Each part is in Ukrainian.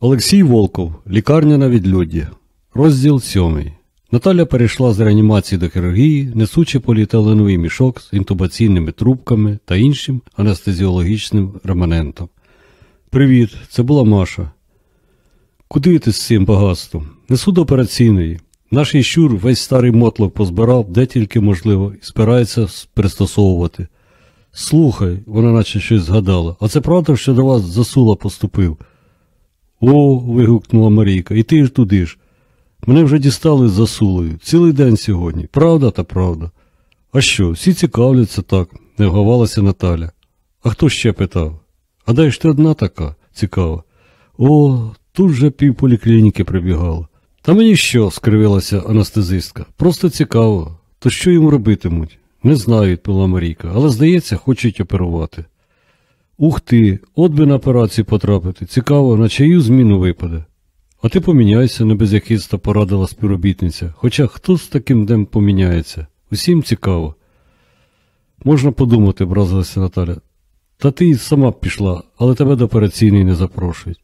Олексій Волков, лікарня на відлюдді. Розділ 7. Наталя перейшла з реанімації до хірургії, несучи поліетиленовий мішок з інтубаційними трубками та іншим анестезіологічним реманентом. Привіт, це була Маша. Куди ти з цим багатством? Несу до операційної. Наш Іщур весь старий мотлок позбирав, де тільки можливо, і спирається пристосовувати. Слухай, вона наче щось згадала, а це правда, що до вас засула поступив? О, вигукнула Марійка, і ти ж туди ж. Мене вже дістали з засулою. Цілий день сьогодні. Правда та правда. А що, всі цікавляться так, не вгавалася Наталя. А хто ще питав? А дай ж ти одна така, цікава. О, тут же пів поліклініки прибігало. Та мені що? скривилася анестезистка. Просто цікаво. То що йому робитимуть? Не знаю, відповіла Марійка, але, здається, хочуть оперувати. Ух ти, от би на операцію потрапити. Цікаво, на чию зміну випаде. А ти поміняйся, не без якийсь порадила співробітниця. Хоча хто з таким днем поміняється? Усім цікаво. Можна подумати, образилася Наталя. Та ти й сама б пішла, але тебе до операційної не запрошують.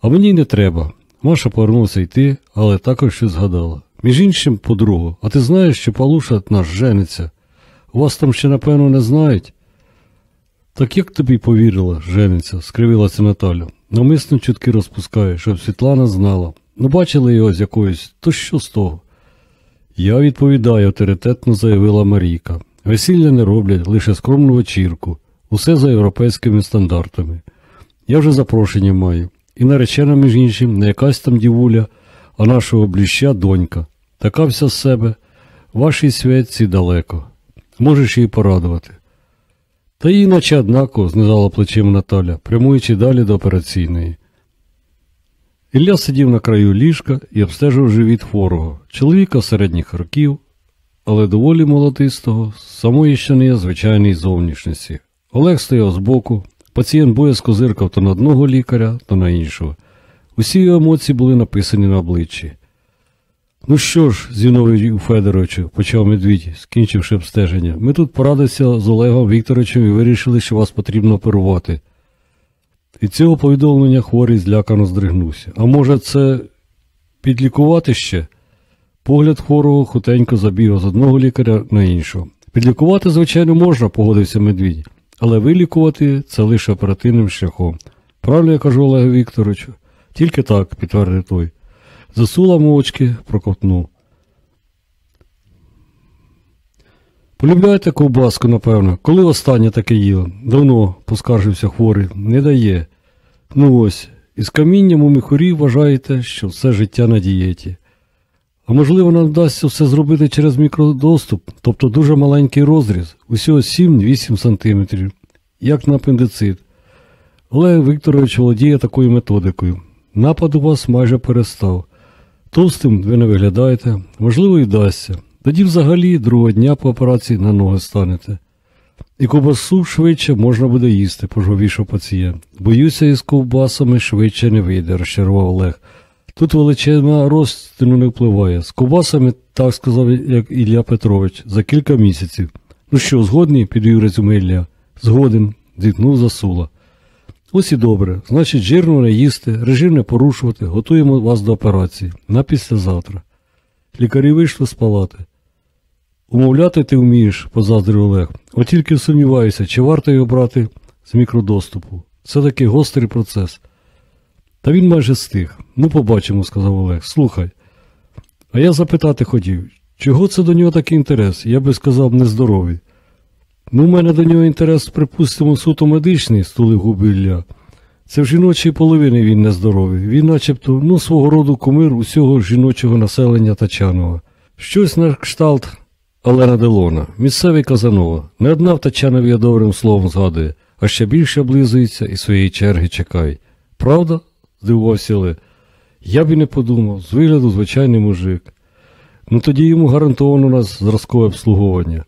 А мені й не треба. Маша повернулася йти, але також щось згадала. Між іншим, подругу, а ти знаєш, що Палуша наш жениться? У вас там ще, напевно, не знають? Так як тобі повірила, жениться, скривилася Наталя. Намисно чутки розпускає, щоб Світлана знала. Ну, бачили його з якоюсь, то що з того? Я відповідаю, авторитетно заявила Марійка. Весілля не роблять, лише скромну вечірку. Усе за європейськими стандартами. Я вже запрошення маю. І наречена, між іншим, не якась там дівуля, а нашого бліща донька. Така вся з себе. Вашій святці далеко. Можеш її порадувати. Та їй наче однаково, знизала плечима Наталя, прямуючи далі до операційної. Ілля сидів на краю ліжка і обстежив живіт хворого, чоловіка середніх років, але доволі молодистого, самої ще не є звичайної зовнішності. Олег стояв збоку, пацієнт боязко зиркав то на одного лікаря, то на іншого. Усі його емоції були написані на обличчі. Ну що ж, Зіновію Федоровичу, почав медвідь, скінчивши обстеження, ми тут порадилися з Олегом Вікторовичем і вирішили, що вас потрібно оперувати. Від цього повідомлення хворий злякано здригнувся. А може, це підлікувати ще? Погляд хворого хутенько забігав з одного лікаря на іншого. Підлікувати, звичайно, можна, погодився медвідь, але вилікувати це лише оперативним шляхом. Правильно я кажу Олегу Вікторовичу? Тільки так, підтвердив той. Засула мовчки, проковтнув. Полюбляєте ковбаску, напевно. Коли останнє таке їла? Давно, поскаржився хворий, не дає. Ну ось, із камінням у міхурі вважаєте, що все життя на дієті. А можливо, нам вдасться все зробити через мікродоступ, тобто дуже маленький розріз, усього 7-8 см, як на апендицит. Олег Вікторович володіє такою методикою. Напад у вас майже перестав. Товстим ви не виглядаєте, можливо, і вдасться. Тоді взагалі другого дня по операції на ноги станете. І ковбасу швидше можна буде їсти, пожовішав пацієнт. Боюся, із ковбасами швидше не вийде, розчарував Олег. Тут величезна розтину не впливає. З ковбасами, так сказав, як Ілля Петрович, за кілька місяців. Ну що, згодний, підвів резюме Ілля. Згоден, зіткнув засула. Ось і добре. Значить, жирно не їсти, режим не порушувати, готуємо вас до операції. На післязавтра. Лікарі вийшли з палати. Умовляти ти вмієш, позаздрив Олег. От тільки сумніваюся, чи варто його брати з мікродоступу. Це такий гострий процес. Та він майже стих. Ну, побачимо, сказав Олег. Слухай. А я запитати хотів, чого це до нього такий інтерес? Я би сказав, нездоровий. Ну, у мене до нього інтерес, припустимо, суто медичний, стулив губи Ілля. Це в жіночій половині він нездоровий. Він начебто, ну, свого роду кумир усього жіночого населення Тачанова. Щось на кшталт Олена Делона, місцевий Казанова. Не одна в Тачанові я добрим словом згадує, а ще більше облизується і своєї черги чекає. Правда? здивувався Олег. Я б і не подумав, з вигляду звичайний мужик. Ну тоді йому гарантовано у нас зразкове обслуговування.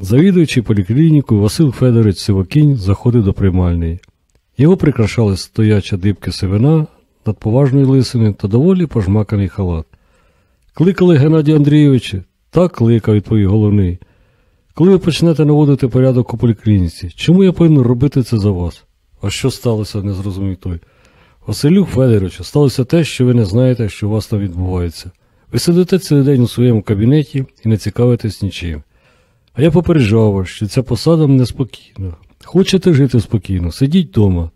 Завідуючи поліклінікою, Василь Федорович Сивокінь заходив до приймальної. Його прикрашали стояча дибки сивина над поважною лисини та доволі пожмаканий халат. Кликали Геннадія Андрійовича, так кликав, відповів головний. Коли ви почнете наводити порядок у поліклініці, чому я повинен робити це за вас? А що сталося, не зрозумів той. Василю Федоровичу, сталося те, що ви не знаєте, що у вас там відбувається. Ви сидите цілий день у своєму кабінеті і не цікавитесь нічим. А я попереджав вас, що ця посада мене спокійна. Хочете жити спокійно, сидіть вдома.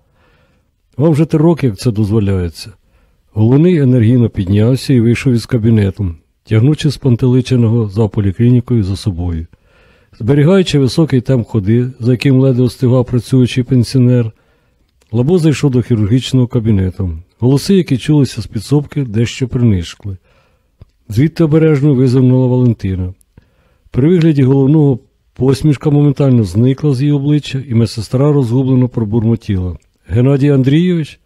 Вам вже три роки, як це дозволяється. Головний енергійно піднявся і вийшов із кабінету, тягнучи спантеличеного за поліклінікою за собою. Зберігаючи високий темп ходи, за яким ледве остигав працюючий пенсіонер, Лабо зайшов до хірургічного кабінету. Голоси, які чулися з підсобки, дещо принишкли. Звідти обережно визирнула Валентина. При вигляді головного посмішка моментально зникла з її обличчя, і медсестра розгублено пробурмотіла. Геннадій Андрійович?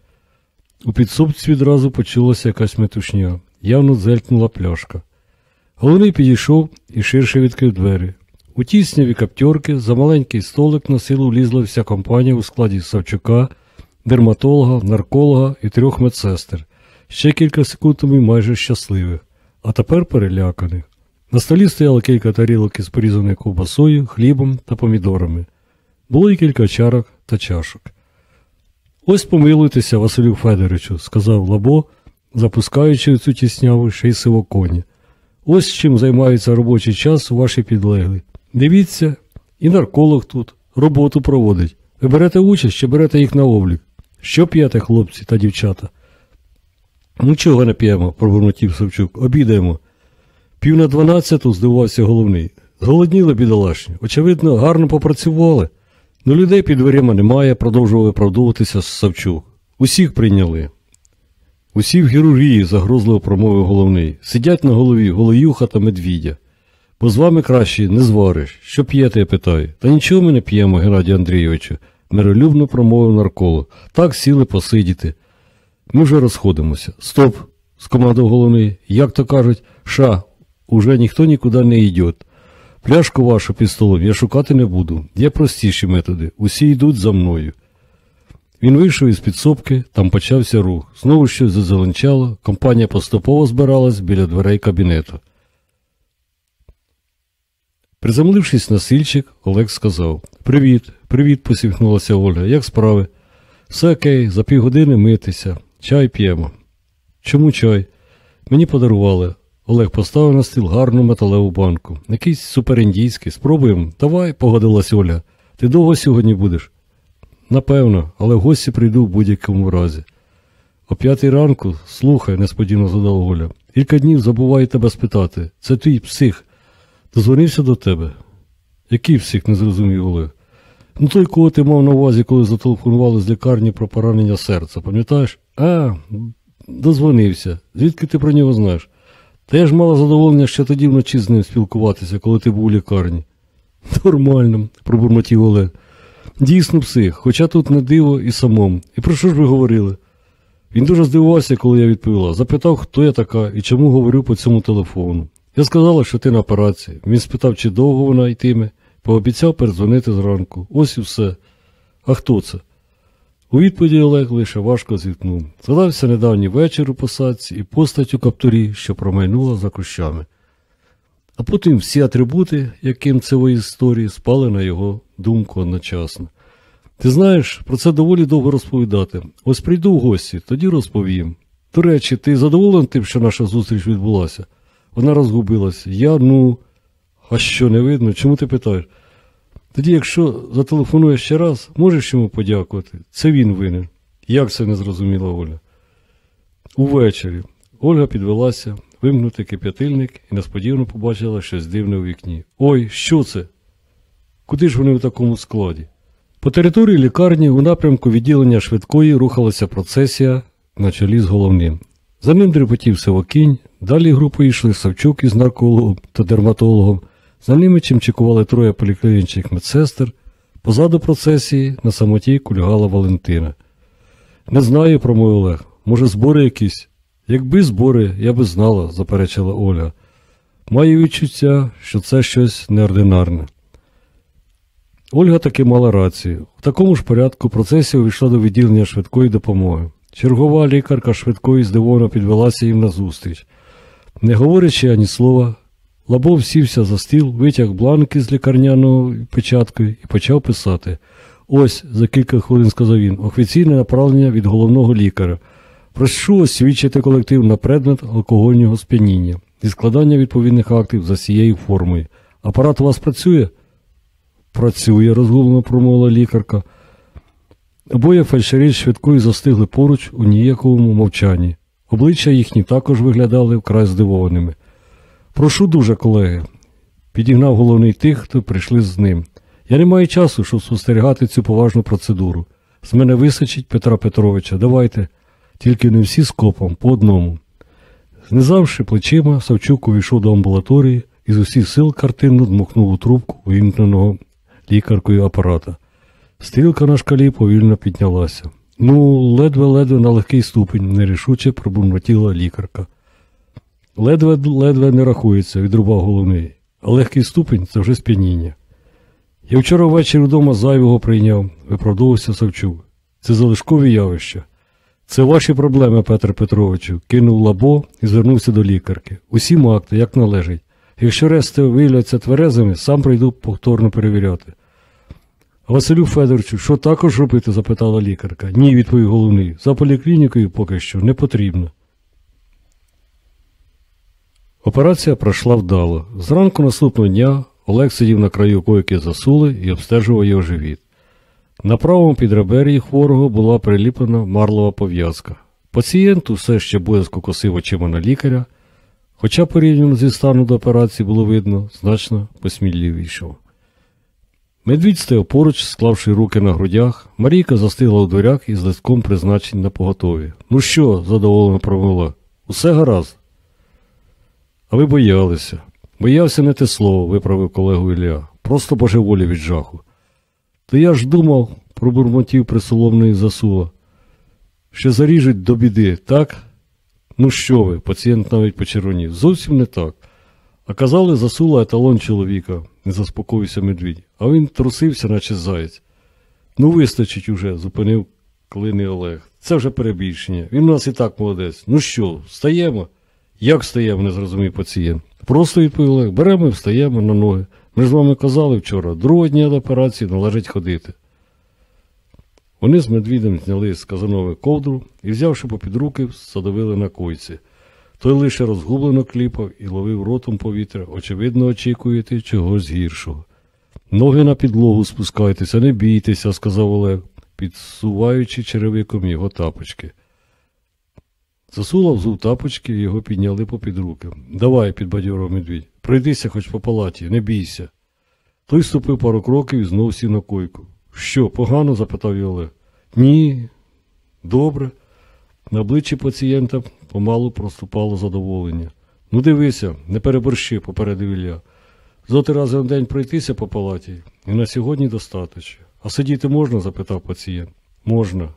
У підсобці відразу почулася якась метушня. Явно дзелькнула пляшка. Головний підійшов і ширше відкрив двері. У тісняві каптьорки за маленький столик на силу влізла вся компанія у складі Савчука, дерматолога, нарколога і трьох медсестер. Ще кілька секунд тому майже щасливих, а тепер переляканих. На столі стояло кілька тарілок із порізаною ковбасою, хлібом та помідорами. Було й кілька чарок та чашок. Ось помилуйтеся, Василю Федоровичу, сказав Лабо, запускаючи в цю тісняву ще й сивоконі. Ось чим займається робочий час ваші підлеглі. Дивіться, і нарколог тут роботу проводить. Ви берете участь чи берете їх на облік? Що п'єте, хлопці та дівчата? Нічого не п'ємо, пробурмотів Савчук. Обідаємо. Пів на дванадцяту здивувався головний. Зголодніли бідолашні. Очевидно, гарно попрацювали. Но людей під дверима немає, продовжував виправдовуватися Савчук. Усіх прийняли. Усі в хірургії, загрозливо промовив головний. Сидять на голові голоюха та медвідя. Бо з вами краще не звариш. Що п'єте, я питаю. Та нічого ми не п'ємо, Геннадій Андрійовичу, миролюбно промовив нарколог. Так сіли посидіти. Ми вже розходимося. Стоп, скомандував головний. Як то кажуть, ша, уже ніхто нікуди не йде. Пляшку вашу під столом я шукати не буду. Є простіші методи. Усі йдуть за мною. Він вийшов із підсобки, там почався рух. Знову щось зазеленчало, компанія поступово збиралась біля дверей кабінету. Приземлившись на сильчик, Олег сказав Привіт, привіт, посміхнулася Ольга. Як справи? Все окей, за півгодини митися. Чай п'ємо. Чому чай? Мені подарували. Олег поставив на стіл гарну металеву банку. Якийсь суперіндійський. Спробуємо. Давай, погодилась Оля. Ти довго сьогодні будеш? Напевно, але в гості прийду в будь-якому разі. О п'ятій ранку, слухай, несподівано задала Оля. Кілька днів забуваю тебе спитати. Це твій псих. Дозвонився до тебе? Який псих, не зрозумів Олег. Ну той, кого ти мав на увазі, коли зателефонували з лікарні про поранення серця, пам'ятаєш? А, дозвонився. Звідки ти про нього знаєш? Та я ж мала задоволення ще тоді вночі з ним спілкуватися, коли ти був у лікарні. Нормально, пробурмотів Олег. Дійсно псих, хоча тут не диво і самому. І про що ж ви говорили? Він дуже здивувався, коли я відповіла. Запитав, хто я така і чому говорю по цьому телефону. Я сказала, що ти на операції. Він спитав, чи довго вона йтиме, пообіцяв передзвонити зранку. Ось і все. А хто це? У відповіді Олег лише важко зіткнув. Згадався недавній вечір у посадці і постать у каптурі, що промайнула за кущами. А потім всі атрибути, яким це історії, спали на його думку одночасно. Ти знаєш, про це доволі довго розповідати. Ось прийду в гості, тоді розповім. До речі, ти задоволений тим, що наша зустріч відбулася? Вона розгубилася. Я, ну, а що не видно? Чому ти питаєш? Тоді, якщо зателефонуєш ще раз, можеш йому подякувати. Це він винен. Як це не зрозуміла Оля? Увечері Ольга підвелася, вимкнути кип'ятильник і несподівано побачила щось дивне у вікні. Ой, що це? Куди ж вони в такому складі? По території лікарні у напрямку відділення швидкої рухалася процесія на чолі з головним. За ним дрепотів Сивокінь, далі групою йшли Савчук із наркологом та дерматологом, за ними чимчикували троє поліклінічних медсестер, позаду процесії на самоті кульгала Валентина. Не знаю, промовив Олег, може, збори якісь? Якби збори, я би знала, заперечила Оля. Маю відчуття, що це щось неординарне. Ольга таки мала рацію. В такому ж порядку процесія увійшла до відділення швидкої допомоги. Чергова лікарка швидкої здивовано підвелася їм назустріч. Не говорячи ані слова, Лабов сівся за стіл, витяг бланки з лікарняного печаткою і почав писати. Ось, за кілька хвилин сказав він, офіційне направлення від головного лікаря. Прошу освідчити колектив на предмет алкогольного сп'яніння і складання відповідних актів за цією формою. Апарат у вас працює? Працює, розгублено промовила лікарка. Обоє фельдшері швидкою застигли поруч у ніяковому мовчанні. Обличчя їхні також виглядали вкрай здивованими. Прошу дуже, колеги, підігнав головний тих, хто прийшли з ним. Я не маю часу, щоб спостерігати цю поважну процедуру. З мене висачить Петра Петровича. Давайте, тільки не всі скопом, по одному. Знизавши плечима, Савчук увійшов до амбулаторії і з усіх сил картинно дмухнув у трубку увімкненого лікаркою апарата. Стрілка на шкалі повільно піднялася. Ну, ледве-ледве на легкий ступень, нерішуче пробурмотіла лікарка. Ледве-ледве не рахується, відрубав головний. А легкий ступень це вже сп'яніння. Я вчора ввечері вдома зайвого прийняв, виправдовувався Савчук. Це залишкові явища. Це ваші проблеми, Петре Петровичу, кинув лабо і звернувся до лікарки. Усі акти, як належить. Якщо решти виявляться тверезими, сам прийду повторно перевіряти. Василю Федоровичу, що також робити? запитала лікарка. Ні, відповів головний. За поліклінікою поки що не потрібно. Операція пройшла вдало. Зранку наступного дня Олег сидів на краю койки засули і обстежував його живіт. На правому підребер'ї хворого була приліплена марлова пов'язка. Пацієнт усе ще боязко косив очима на лікаря, хоча порівняно зі стану до операції було видно, значно посміливішого. Медвідь стояв поруч, склавши руки на грудях. Марійка застигла у дверях із листком призначень на поготові. Ну що? задоволено промовила. Усе гаразд. А ви боялися. Боявся не те слово, виправив колегу Ілля. Просто божеволі від жаху. То я ж думав, пробурмотів присоломний засула, що заріжуть до біди, так? Ну що ви, пацієнт навіть почервонів. Зовсім не так. А казали, засула еталон чоловіка, не заспокоївся медвідь, а він трусився, наче заєць. Ну, вистачить уже, зупинив клини Олег. Це вже перебільшення. Він у нас і так молодець. Ну що, встаємо? Як встаємо, не зрозумів пацієнт. Просто відповів Олег, беремо і встаємо на ноги. Ми ж вами казали вчора, другого дня до операції належить ходити. Вони з медвідем зняли з казанови ковдру і, взявши попід руки, садовили на койці. Той лише розгублено кліпав і ловив ротом повітря, очевидно, очікуєте чогось гіршого. Ноги на підлогу спускайтеся, не бійтеся, сказав Олег, підсуваючи черевиком його тапочки. Засула взув тапочки і його підняли попід руки. Давай, підбадьорив медвідь, пройдися хоч по палаті, не бійся. Той ступив пару кроків і знов сів на койку. Що, погано? запитав його. Ні, добре. На обличчі пацієнта помалу проступало задоволення. Ну, дивися, не переборщи, попередив Ілля. Зоти рази на день пройтися по палаті, і на сьогодні достатньо. А сидіти можна? запитав пацієнт. Можна.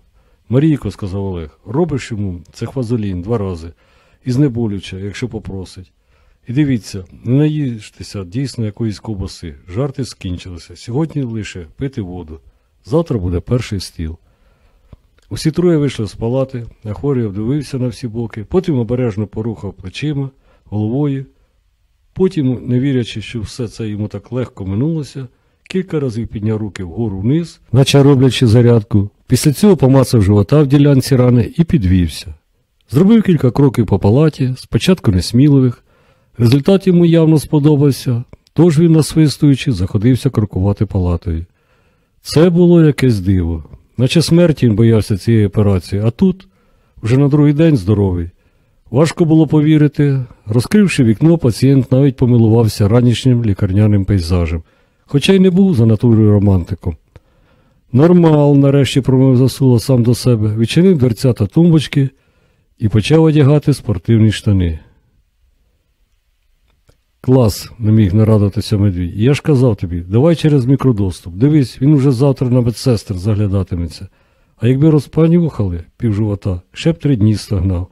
Марійко, сказав Олег, робиш йому це хвазолін два рази, і знеболюче, якщо попросить. І дивіться, не наїжтеся дійсно якоїсь ковбаси. Жарти скінчилися. Сьогодні лише пити воду. Завтра буде перший стіл. Усі троє вийшли з палати, а хворий обдивився на всі боки, потім обережно порухав плечима, головою. Потім, не вірячи, що все це йому так легко минулося, кілька разів підняв руки вгору вниз, наче роблячи зарядку. Після цього помацав живота в ділянці рани і підвівся. Зробив кілька кроків по палаті, спочатку несміливих. Результат йому явно сподобався, тож він, насвистуючи, заходився крокувати палатою. Це було якесь диво. Наче смерті він боявся цієї операції, а тут, вже на другий день здоровий. Важко було повірити. Розкривши вікно, пацієнт навіть помилувався ранішнім лікарняним пейзажем, хоча й не був за натурою романтиком. Нормал, нарешті промив засула сам до себе, відчинив дверця та тумбочки і почав одягати спортивні штани. Клас, не міг нарадитися медвідь. Я ж казав тобі, давай через мікродоступ. Дивись, він уже завтра на медсестер заглядатиметься. А якби розпанюхали півживота, ще б три дні стогнав.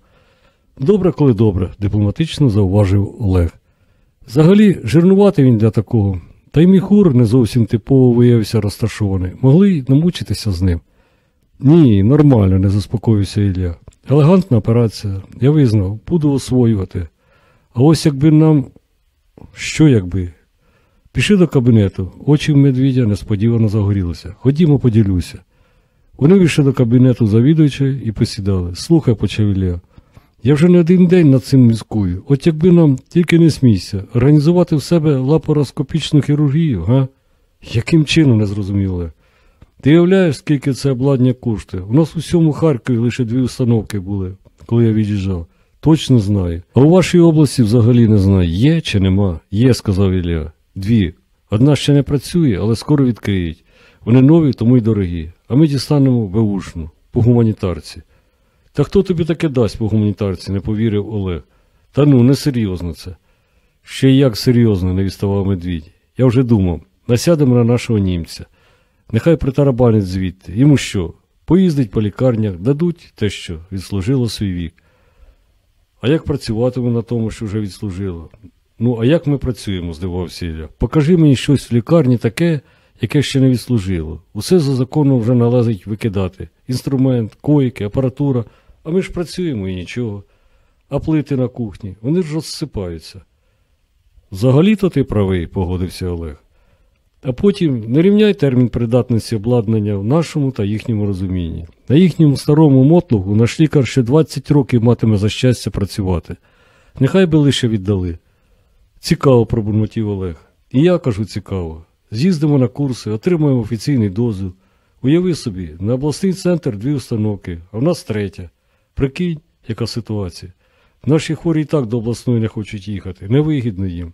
Добре, коли добре, дипломатично зауважив Олег. Взагалі, жирнувати він для такого. Та й міхур не зовсім типово виявився розташований. Могли й намучитися з ним. Ні, нормально, не заспокоївся Ілля. Елегантна операція, я визнав, буду освоювати. А ось якби нам. Що якби? Пішли до кабінету, очі в медвідя несподівано загорілися. Ходімо, поділюся. Вони вийшли до кабінету завідувача і посідали. Слухай, почав Ілля. Я вже не один день над цим міскую. От якби нам тільки не смійся, організувати в себе лапароскопічну хірургію, га? Яким чином не зрозумів Олег? Ти уявляєш, скільки це обладнання коштує? У нас у всьому Харкові лише дві установки були, коли я від'їжджав. Точно знаю. А у вашій області взагалі не знаю, є чи нема? Є, сказав Ілля. Дві. Одна ще не працює, але скоро відкриють. Вони нові, тому й дорогі. А ми дістанемо беушну, по гуманітарці. Та хто тобі таке дасть по гуманітарці, не повірив Олег. Та ну, не серйозно це. Ще як серйозно, не відставав медвідь. Я вже думав, насядемо на нашого німця. Нехай притарабанить звідти. Йому що? Поїздить по лікарнях, дадуть те, що відслужило свій вік. А як працюватиме на тому, що вже відслужило? Ну, а як ми працюємо, здивався Ілля. Покажи мені щось в лікарні таке, яке ще не відслужило. Усе за законом вже налазить викидати. Інструмент, койки, апаратура. А ми ж працюємо і нічого. А плити на кухні, вони ж розсипаються. Взагалі-то ти правий, погодився Олег. А потім не рівняй термін придатності обладнання в нашому та їхньому розумінні. На їхньому старому мотлугу наш лікар ще 20 років матиме за щастя працювати. Нехай би лише віддали. Цікаво, пробурмотів Олег. І я кажу цікаво. З'їздимо на курси, отримаємо офіційний дозвіл. Уяви собі, на обласний центр дві установки, а в нас третя. Прикинь, яка ситуація. Наші хворі і так до обласної не хочуть їхати, невигідно їм.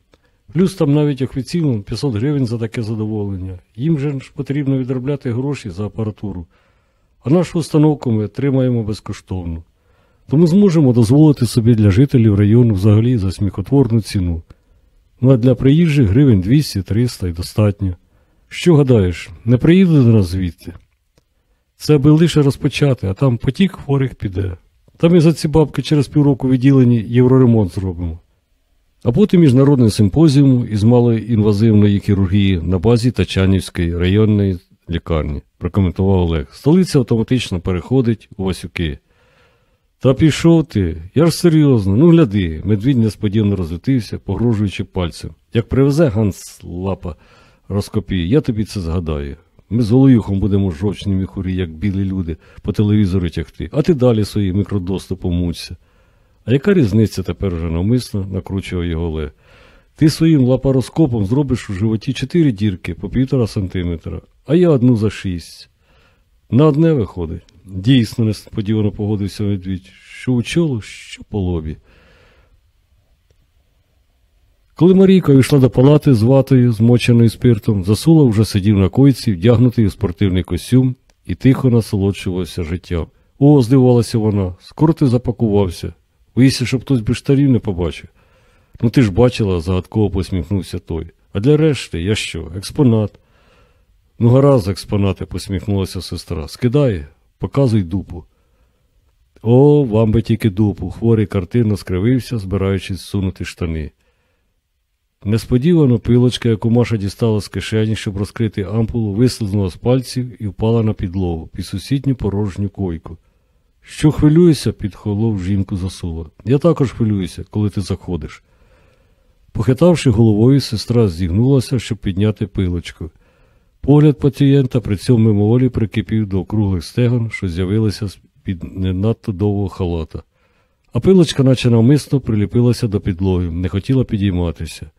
Плюс там навіть офіційно 500 гривень за таке задоволення. Їм же ж потрібно відробляти гроші за апаратуру. А нашу установку ми отримаємо безкоштовно. Тому зможемо дозволити собі для жителів району взагалі за сміхотворну ціну. Ну а для приїжджих гривень 200-300 і достатньо. Що гадаєш, не приїде до нас звідти? Це аби лише розпочати, а там потік хворих піде. Там і за ці бабки через півроку відділені євроремонт зробимо. А потім міжнародний симпозіум із малої інвазивної хірургії на базі Тачанівської районної лікарні, прокоментував Олег. Столиця автоматично переходить у Васюки. Та пішов ти, я ж серйозно, ну гляди, медвідь несподівано розлетився, погрожуючи пальцем. Як привезе Ганс лапа розкопій, я тобі це згадаю. Ми з Голоюхом будемо жовчні міхурі, як білі люди, по телевізору тягти, а ти далі своїм мікродоступом муться. А яка різниця тепер вже навмисно накручував його Олег. Ти своїм лапароскопом зробиш у животі чотири дірки по півтора сантиметра, а я одну за шість. На одне виходить. Дійсно, несподівано погодився медвідь, що у чолу, що по лобі. Коли Марійка йшла до палати з ватою, змоченою спиртом, засула вже сидів на койці, вдягнутий у спортивний костюм, і тихо насолоджувався життям. О, здивувалася вона, скоро ти запакувався. Боїшся, щоб хтось без штарів не побачив. Ну ти ж бачила, загадково посміхнувся той. А для решти, я що, експонат? Ну, гаразд, експонати, посміхнулася сестра. Скидай, показуй дупу. О, вам би тільки дупу. Хворий картинно скривився, збираючись сунути штани. Несподівано пилочка, яку Маша дістала з кишені, щоб розкрити ампулу, вислизнула з пальців і впала на підлогу під сусідню порожню койку. Що хвилююся, підхолов жінку засула. Я також хвилююся, коли ти заходиш. Похитавши головою, сестра зігнулася, щоб підняти пилочку. Погляд пацієнта при цьому мимоволі прикипів до округлих стегон, що з'явилися з-під не надто довгого халата. А пилочка, наче навмисно, приліпилася до підлоги, не хотіла підійматися.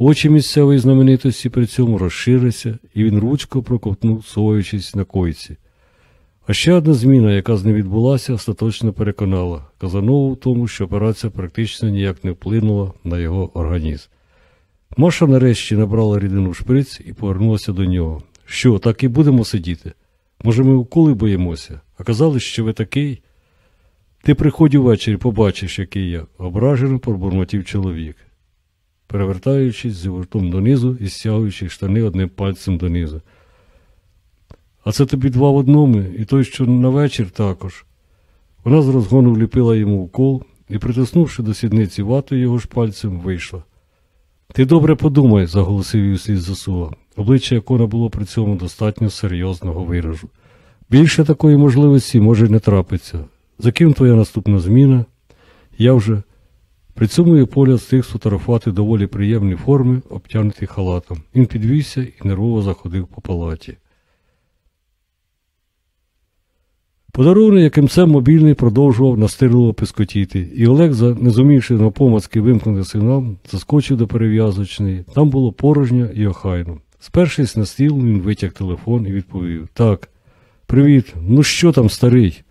Очі місцевої знаменитості при цьому розширилися, і він ручко проковтнув, соваючись на койці. А ще одна зміна, яка з ним відбулася, остаточно переконала Казанову в тому, що операція практично ніяк не вплинула на його організм. Маша нарешті набрала рідину в шприц і повернулася до нього. Що, так і будемо сидіти? Може, ми уколи боїмося? А казали, що ви такий? Ти приходь увечері, побачиш, який я, ображено пробурмотів чоловік, перевертаючись з животом донизу і стягуючи штани одним пальцем донизу. А це тобі два в одному, і той, що на вечір також. Вона з розгону вліпила йому укол і, притиснувши до сідниці вату його ж пальцем, вийшла. Ти добре подумай, заголосив її слід засула, обличчя якого було при цьому достатньо серйозного виражу. Більше такої можливості може не трапиться. За ким твоя наступна зміна? Я вже. При цьому її погляд стиг сфотографувати доволі приємні форми, обтянуті халатом. Він підвівся і нервово заходив по палаті. Подарований яким це мобільний продовжував настирливо пискотіти, і Олег, не зумівши навпомацьки вимкнути сигнал, заскочив до перев'язочної. Там було порожньо і охайно. Спершись на стіл, він витяг телефон і відповів: Так, привіт, ну що там, старий?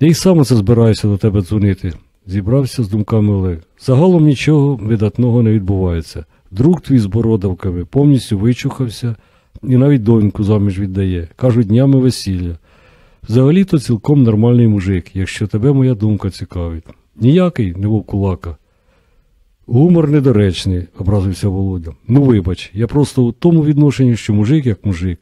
Я й сам це збираюся до тебе дзвонити. Зібрався з думками Олег. Загалом нічого видатного не відбувається. Друг твій з бородавками повністю вичухався і навіть доньку заміж віддає. Кажуть, днями весілля. Взагалі-то цілком нормальний мужик, якщо тебе моя думка цікавить. Ніякий, не вовкулака. Гумор недоречний, образився Володя. Ну вибач, я просто у тому відношенні, що мужик як мужик.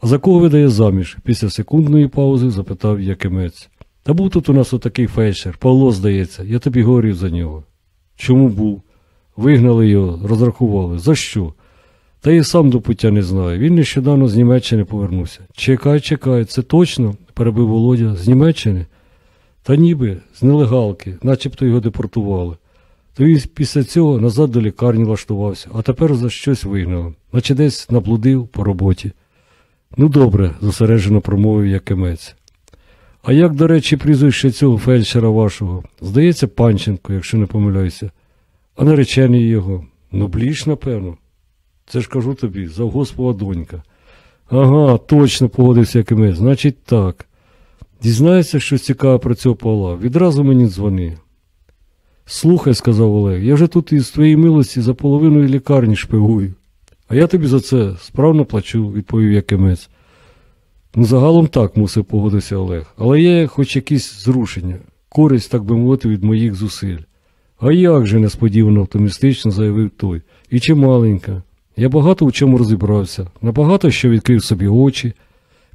А за кого видає заміж? Після секундної паузи запитав Якимець. Та був тут у нас отакий фельдшер, Павло, здається, я тобі говорив за нього. Чому був? Вигнали його, розрахували. За що? Та я сам до пуття не знаю. Він нещодавно з Німеччини повернувся. Чекай, чекай, це точно? перебив Володя. З Німеччини? Та ніби, з нелегалки, начебто його депортували. То він після цього назад до лікарні влаштувався, а тепер за щось вигнали, наче десь наблудив по роботі. Ну добре, зосереджено промовив Якимець. А як, до речі, прізвище цього фельдшера вашого? Здається, Панченко, якщо не помиляюся. А наречений його? Ну, бліж, напевно. Це ж кажу тобі, завгоспова донька. Ага, точно погодився Якимець. Значить так. Дізнаєшся, що цікаве про цього Павла, відразу мені дзвони. Слухай, сказав Олег, я вже тут із твоєї милості за половиною лікарні шпигую. А я тобі за це справно плачу, відповів Якимець. Ну, загалом так, мусив погодитися Олег. Але є хоч якісь зрушення, користь, так би мовити, від моїх зусиль. А як же, несподівано оптимістично заявив той. І чималенька. Я багато в чому розібрався, набагато що відкрив собі очі.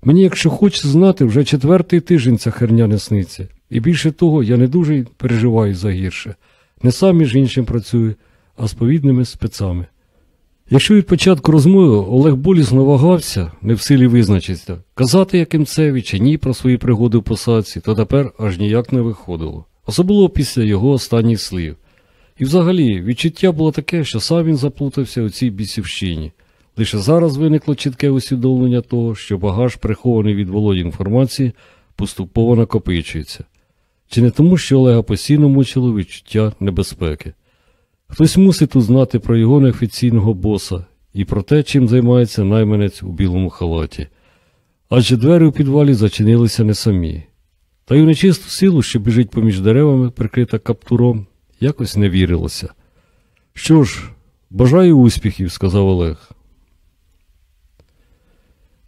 Мені, якщо хочеш знати, вже четвертий тиждень ця херня не сниться. І більше того, я не дуже переживаю за гірше. Не сам між іншим працюю, а з повідними спецами. Якщо від початку розмови Олег болісно вагався, не в силі визначитися, казати Якимцеві чи ні про свої пригоди в посадці, то тепер аж ніяк не виходило. Особливо після його останніх слів. І взагалі відчуття було таке, що сам він заплутався у цій бісівщині. Лише зараз виникло чітке усвідомлення того, що багаж, прихований від володі інформації, поступово накопичується. Чи не тому, що Олега постійно мучило відчуття небезпеки? Хтось мусить узнати про його неофіційного боса і про те, чим займається найманець у білому халаті. Адже двері у підвалі зачинилися не самі. Та й у нечисту силу, що біжить поміж деревами, прикрита каптуром, якось не вірилося. Що ж, бажаю успіхів, сказав Олег.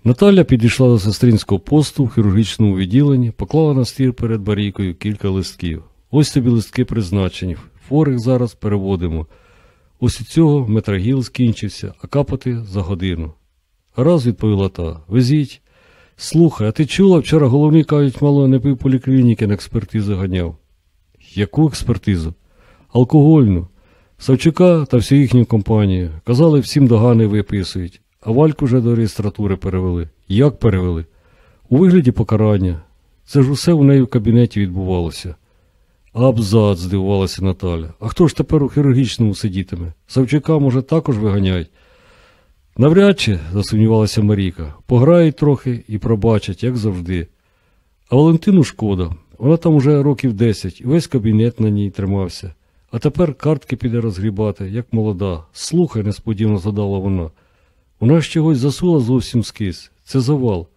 Наталя підійшла до сестринського посту в хірургічному відділенні, поклала на стір перед барійкою кілька листків. Ось тобі листки призначені. Форих зараз переводимо. Ось у цього метрагіл скінчився, а капати за годину. Раз відповіла та, везіть. Слухай, а ти чула, вчора головний кажуть, мало не пив поліклініки на експертизу ганяв. Яку експертизу? Алкогольну. Савчука та всю їхню компанію. Казали, всім догани виписують, а вальку вже до реєстратури перевели. Як перевели? У вигляді покарання. Це ж усе у неї в кабінеті відбувалося. Абзац, здивувалася Наталя. А хто ж тепер у хірургічному сидітиме? Савчука, може, також виганяють? Навряд чи, засумнівалася Марійка, пограють трохи і пробачать, як завжди. А Валентину шкода. Вона там уже років десять, і весь кабінет на ній тримався. А тепер картки піде розгрібати, як молода. Слухай, несподівано задала вона. Вона ж чогось засула зовсім скис. Це завал.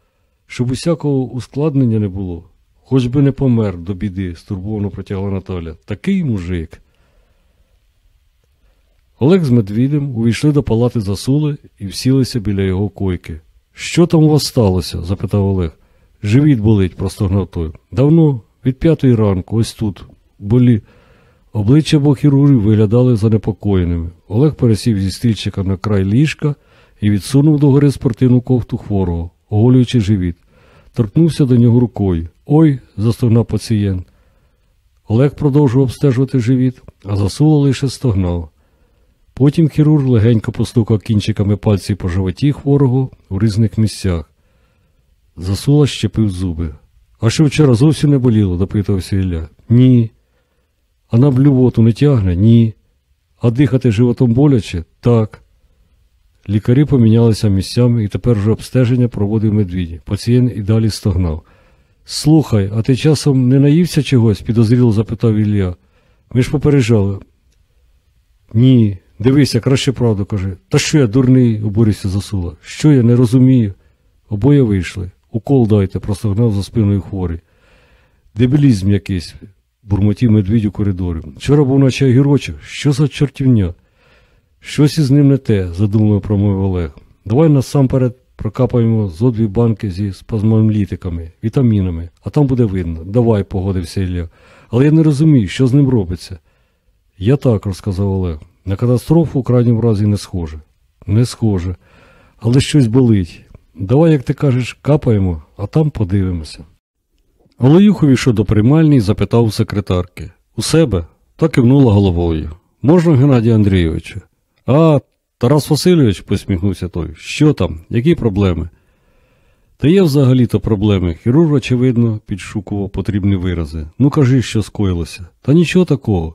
Щоб усякого ускладнення не було. Хоч би не помер до біди, стурбовано протягла Наталя. Такий мужик. Олег з Медвідем увійшли до палати засули і всілися біля його койки. Що там у вас сталося? запитав Олег. Живіт болить, простогнав той. Давно, від п'ятої ранку, ось тут, болі. Обличчя обох виглядали занепокоєними. Олег пересів зі стільчика на край ліжка і відсунув догори спортивну кофту хворого, оголюючи живіт. Торкнувся до нього рукою. Ой, застогнав пацієнт. Олег продовжував обстежувати живіт, а засула лише стогнав. Потім хірург легенько постукав кінчиками пальців по животі хворого в різних місцях. Засула щепив зуби. А що вчора зовсім не боліло? допитувався Ілля. Ні. А на блювоту не тягне? Ні. А дихати животом боляче? Так. Лікарі помінялися місцями і тепер вже обстеження проводив медвіді. Пацієнт і далі стогнав. Слухай, а ти часом не наївся чогось? підозріло запитав Ілля. Ми ж попереджали. Ні, дивися, краще правду кажи. Та що я дурний, обурився засула. Що я не розумію? Обоє вийшли. Укол дайте, простогнав за спиною хворий. Дебілізм якийсь, бурмотів медвідь у коридорі. Вчора був наче огірочок. Що за чортівня? Щось із ним не те, задумливо промовив Олег. Давай насамперед прокапаємо зо дві банки зі спазмолітиками, вітамінами, а там буде видно. Давай, погодився Ілля. Але я не розумію, що з ним робиться. Я так, розказав Олег. На катастрофу у крайньому разі не схоже. Не схоже. Але щось болить. Давай, як ти кажеш, капаємо, а там подивимося. Олеюх увійшов до приймальні запитав у секретарки. У себе? Та кивнула головою. Можна, Геннадій Андрійовичу? А, Тарас Васильович, посміхнувся той. Що там? Які проблеми? Та є взагалі-то проблеми. Хірург, очевидно, підшукував потрібні вирази. Ну кажи, що скоїлося. Та нічого такого.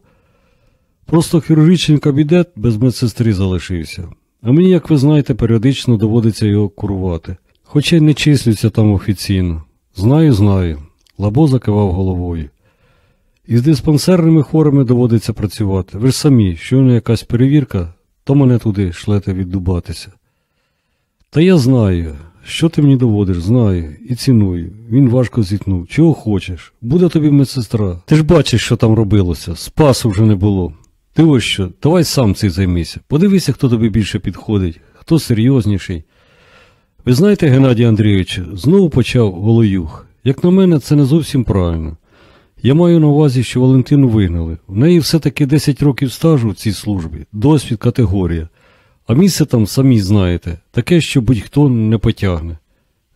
Просто хірургічний кабінет без медсестри залишився. А мені, як ви знаєте, періодично доводиться його курувати. Хоча й не числюся там офіційно. Знаю, знаю. Лабо закивав головою. Із диспансерними хворими доводиться працювати. Ви ж самі, щойно якась перевірка, то мене туди шлете віддубатися. Та я знаю, що ти мені доводиш, знаю і ціную. Він важко зітхнув. Чого хочеш? Буде тобі медсестра. Ти ж бачиш, що там робилося. Спасу вже не було. Ти ось що, давай сам цим займися. Подивися, хто тобі більше підходить, хто серйозніший. Ви знаєте, Геннадій Андрійович, знову почав Голоюх. Як на мене, це не зовсім правильно. Я маю на увазі, що Валентину вигнали. В неї все-таки 10 років стажу в цій службі, досвід категорія. А місце там, самі знаєте, таке, що будь-хто не потягне.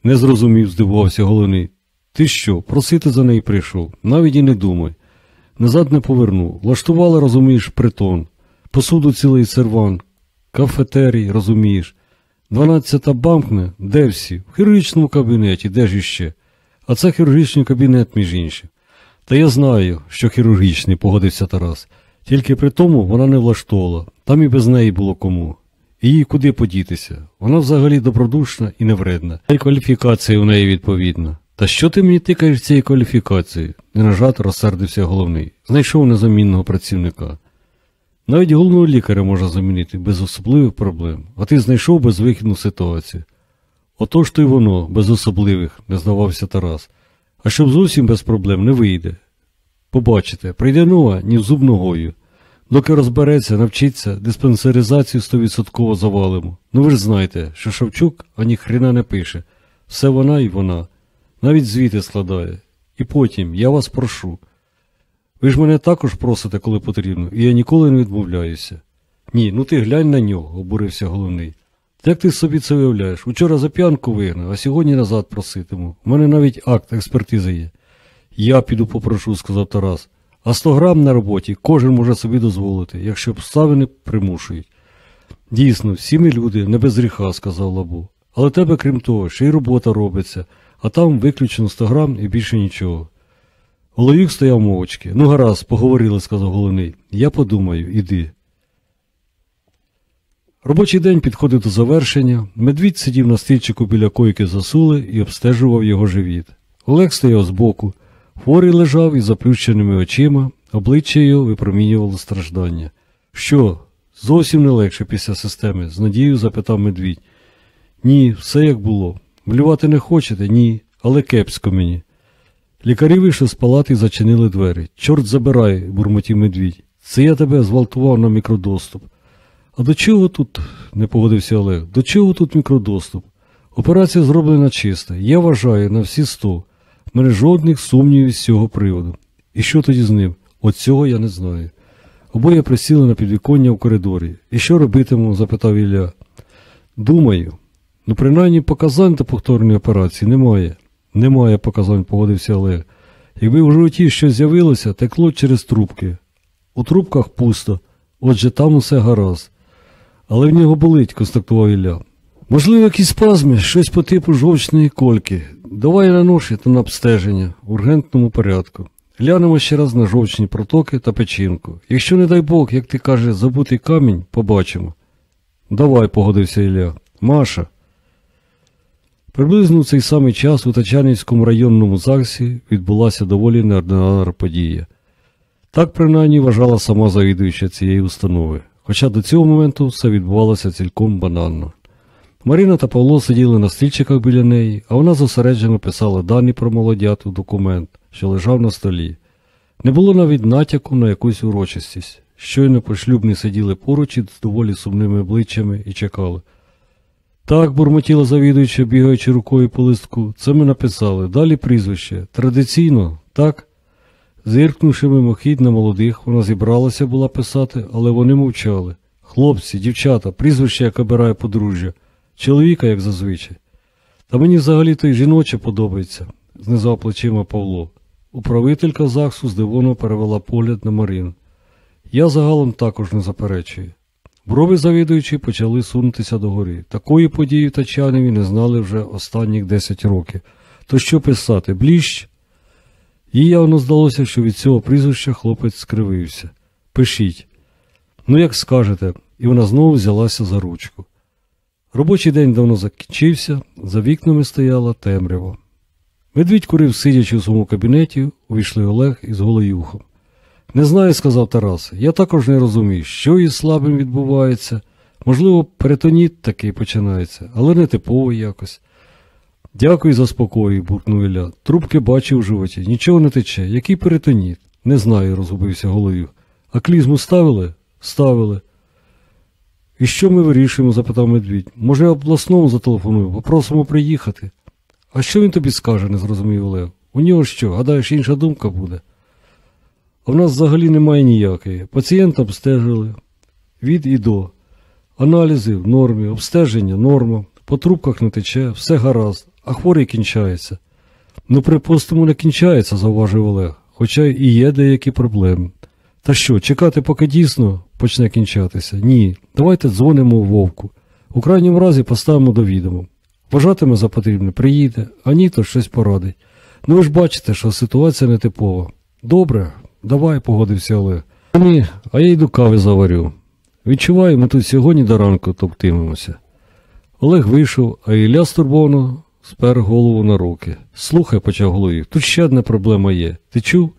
Не зрозумів, здивувався головний. Ти що, просити за неї прийшов? Навіть і не думай. Назад не поверну. Влаштували, розумієш, притон. Посуду цілий серван. Кафетерій, розумієш. Дванадцята бамкне, де всі? В хірургічному кабінеті, де ж іще? А це хірургічний кабінет, між іншим. Та я знаю, що хірургічний, погодився Тарас. Тільки при тому вона не влаштовувала, там і без неї було кому. І їй куди подітися? Вона взагалі добродушна і невредна. Та й кваліфікація у неї відповідна. Та що ти мені тикаєш цією кваліфікацією? Ненажато розсердився головний. Знайшов незамінного працівника. Навіть головного лікаря можна замінити без особливих проблем, а ти знайшов безвихідну ситуацію. Отож то й воно, без особливих, не здавався Тарас. А щоб зовсім без проблем не вийде. Побачите, прийде нова ні в зуб ногою. Доки розбереться, навчиться, диспансеризацію стовідсотково завалимо. Ну ви ж знаєте, що Шевчук ані хрена не пише. Все вона і вона. Навіть звіти складає. І потім, я вас прошу. Ви ж мене також просите, коли потрібно, і я ніколи не відмовляюся. Ні, ну ти глянь на нього, обурився головний. Як ти собі це уявляєш? Учора за п'янку вигнав, а сьогодні назад проситиму. У мене навіть акт експертизи є. Я піду попрошу, сказав Тарас. А 100 грам на роботі кожен може собі дозволити, якщо обставини примушують. Дійсно, всі ми люди, не без гріха, сказав Лабу. Але тебе, крім того, ще й робота робиться, а там виключено 100 грам і більше нічого. Головік стояв мовчки. Ну, гаразд, поговорили, сказав головний. Я подумаю, іди. Робочий день підходив до завершення. Медвідь сидів на стільчику біля койки засули і обстежував його живіт. Олег стояв збоку. Хворий лежав із заплющеними очима, обличчя його випромінювало страждання. Що, зовсім не легше після системи? з надією запитав медвідь. Ні, все як було. Блювати не хочете? Ні, але кепсько мені. Лікарі вийшли з палати і зачинили двері. Чорт забирай, бурмотів медвідь. Це я тебе зґвалтував на мікродоступ. А до чого тут, не погодився Олег, до чого тут мікродоступ? Операція зроблена чиста. Я вважаю на всі сто. Мене жодних сумнівів з цього приводу. І що тоді з ним? От цього я не знаю. Обоє присіли на підвіконня в коридорі. І що робитиму? запитав Ілля. Думаю. Ну, принаймні показань до повторної операції немає. Немає показань, погодився Олег. Якби в животі щось з'явилося, текло через трубки. У трубках пусто, отже там усе гаразд. Але в нього болить, констатував Ілля. Можливо, якісь спазми, щось по типу жовчної кольки. Давай на ноші та на обстеження в ургентному порядку. Глянемо ще раз на жовчні протоки та печінку. Якщо, не дай Бог, як ти кажеш, забутий камінь, побачимо. Давай, погодився Ілля. Маша. Приблизно в цей самий час у Тачанівському районному ЗАГСі відбулася доволі неординарна подія. Так принаймні вважала сама завідуюча цієї установи, хоча до цього моменту все відбувалося цілком банально. Марина та Павло сиділи на стільчиках біля неї, а вона зосереджено писала дані про молодят у документ, що лежав на столі. Не було навіть натяку на якусь урочистість. Щойно пошлюбні сиділи поруч із доволі сумними обличчями і чекали. Так, бурмотіла завідуюча, бігаючи рукою по листку, це ми написали. Далі прізвище. Традиційно, так? Зиркнувши мимохідь на молодих, вона зібралася була писати, але вони мовчали. Хлопці, дівчата, прізвище, як обирає подружжя, чоловіка, як зазвичай. Та мені взагалі то й жіноче подобається, знизав плечима Павло. Управителька ЗАГСу здивовано перевела погляд на Марину. Я загалом також не заперечую. Брови завідуючі почали сунутися догори. Такої події в Тачаневі не знали вже останніх 10 років. То що писати, бліщ? Їй явно здалося, що від цього прізвища хлопець скривився. Пишіть. Ну, як скажете, і вона знову взялася за ручку. Робочий день давно закінчився, за вікнами стояла темрява. Медвідь курив, сидячи у своєму кабінеті, увійшли Олег із Голоюхом. Не знаю, сказав Тарас. Я також не розумію, що із слабим відбувається. Можливо, перитоніт такий починається, але не типовий якось. Дякую за спокій, буркнув Ілля. Трубки бачив у животі. Нічого не тече. Який перитоніт? Не знаю, розгубився головою. А клізму ставили? Ставили. І що ми вирішуємо? запитав медвідь. Може, я обласному зателефоную, попросимо приїхати. А що він тобі скаже, не зрозумів Олег. У нього що, гадаєш, інша думка буде? А в нас взагалі немає ніякої. Пацієнта обстежили від і до. Аналізи в нормі, обстеження норма, по трубках не тече, все гаразд, а хворий кінчається. Ну, припустимо, не кінчається, зауважив Олег, хоча і є деякі проблеми. Та що, чекати, поки дійсно почне кінчатися? Ні. Давайте дзвонимо вовку. У крайньому разі поставимо до відома. Вважатиме за потрібне, приїде, а ні, то щось порадить. Ну ви ж бачите, що ситуація нетипова. Добре, давай, погодився Олег. Ні, а я йду кави заварю. Відчуваю, ми тут сьогодні до ранку топтимемося. Олег вийшов, а Ілля стурбовано спер голову на руки. Слухай, почав голові, тут ще одна проблема є. Ти чув?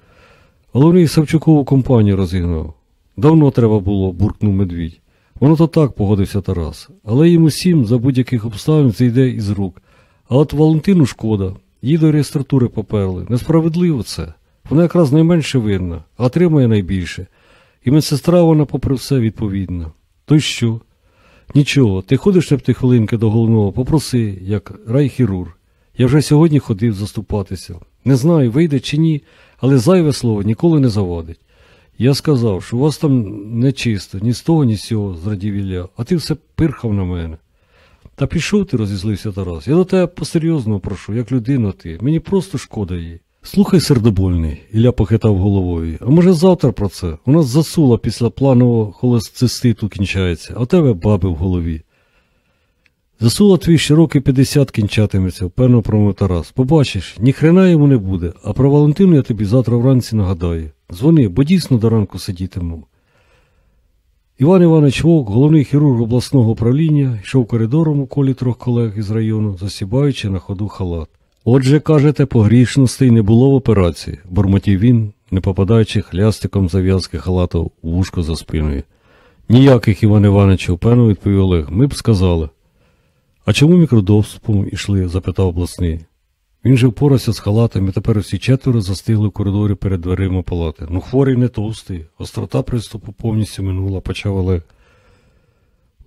Головний Савчукову компанію розігнав. Давно треба було, буркнув медвідь. Воно то так, погодився Тарас. Але їм усім за будь-яких обставин це йде із рук. А от Валентину шкода, її до реєстратури поперли. Несправедливо це. Вона якраз найменше винна, а отримує найбільше. І медсестра вона, попри все, відповідна. То й що? Нічого, ти ходиш на хвилинки до головного, попроси, як райхірург. Я вже сьогодні ходив заступатися. Не знаю, вийде чи ні, але зайве слово ніколи не завадить. Я сказав, що у вас там не чисто, ні з того, ні з цього, зрадів Ілля, а ти все пирхав на мене. Та пішов ти, розізлився Тарас. Я до тебе посерйозно прошу, як людина ти. Мені просто шкода її. Слухай, сердобольний, Ілля похитав головою. А може завтра про це? У нас засула після планового холециститу кінчається, а тебе баби в голові. Засула твій ще роки 50 кінчатиметься, впевнено промов Тарас. Побачиш, ні хрена йому не буде, а про Валентину я тобі завтра вранці нагадаю. Дзвони, бо дійсно до ранку сидітиму. Іван Іванович Вовк, головний хірург обласного управління, йшов коридором у колі трьох колег із району, засібаючи на ходу халат. Отже, кажете, погрішностей не було в операції, бурмотів він, не попадаючи хлястиком зав'язки халату у вушко за спиною. Ніяких, Іван Іванович, впевнено відповів Олег. Ми б сказали. А чому мікродовспом ішли? запитав обласний. Він же впорався з халатом, і тепер усі четверо застигли в коридорі перед дверима палати. Ну, хворий не товстий, острота приступу повністю минула, почав Олег.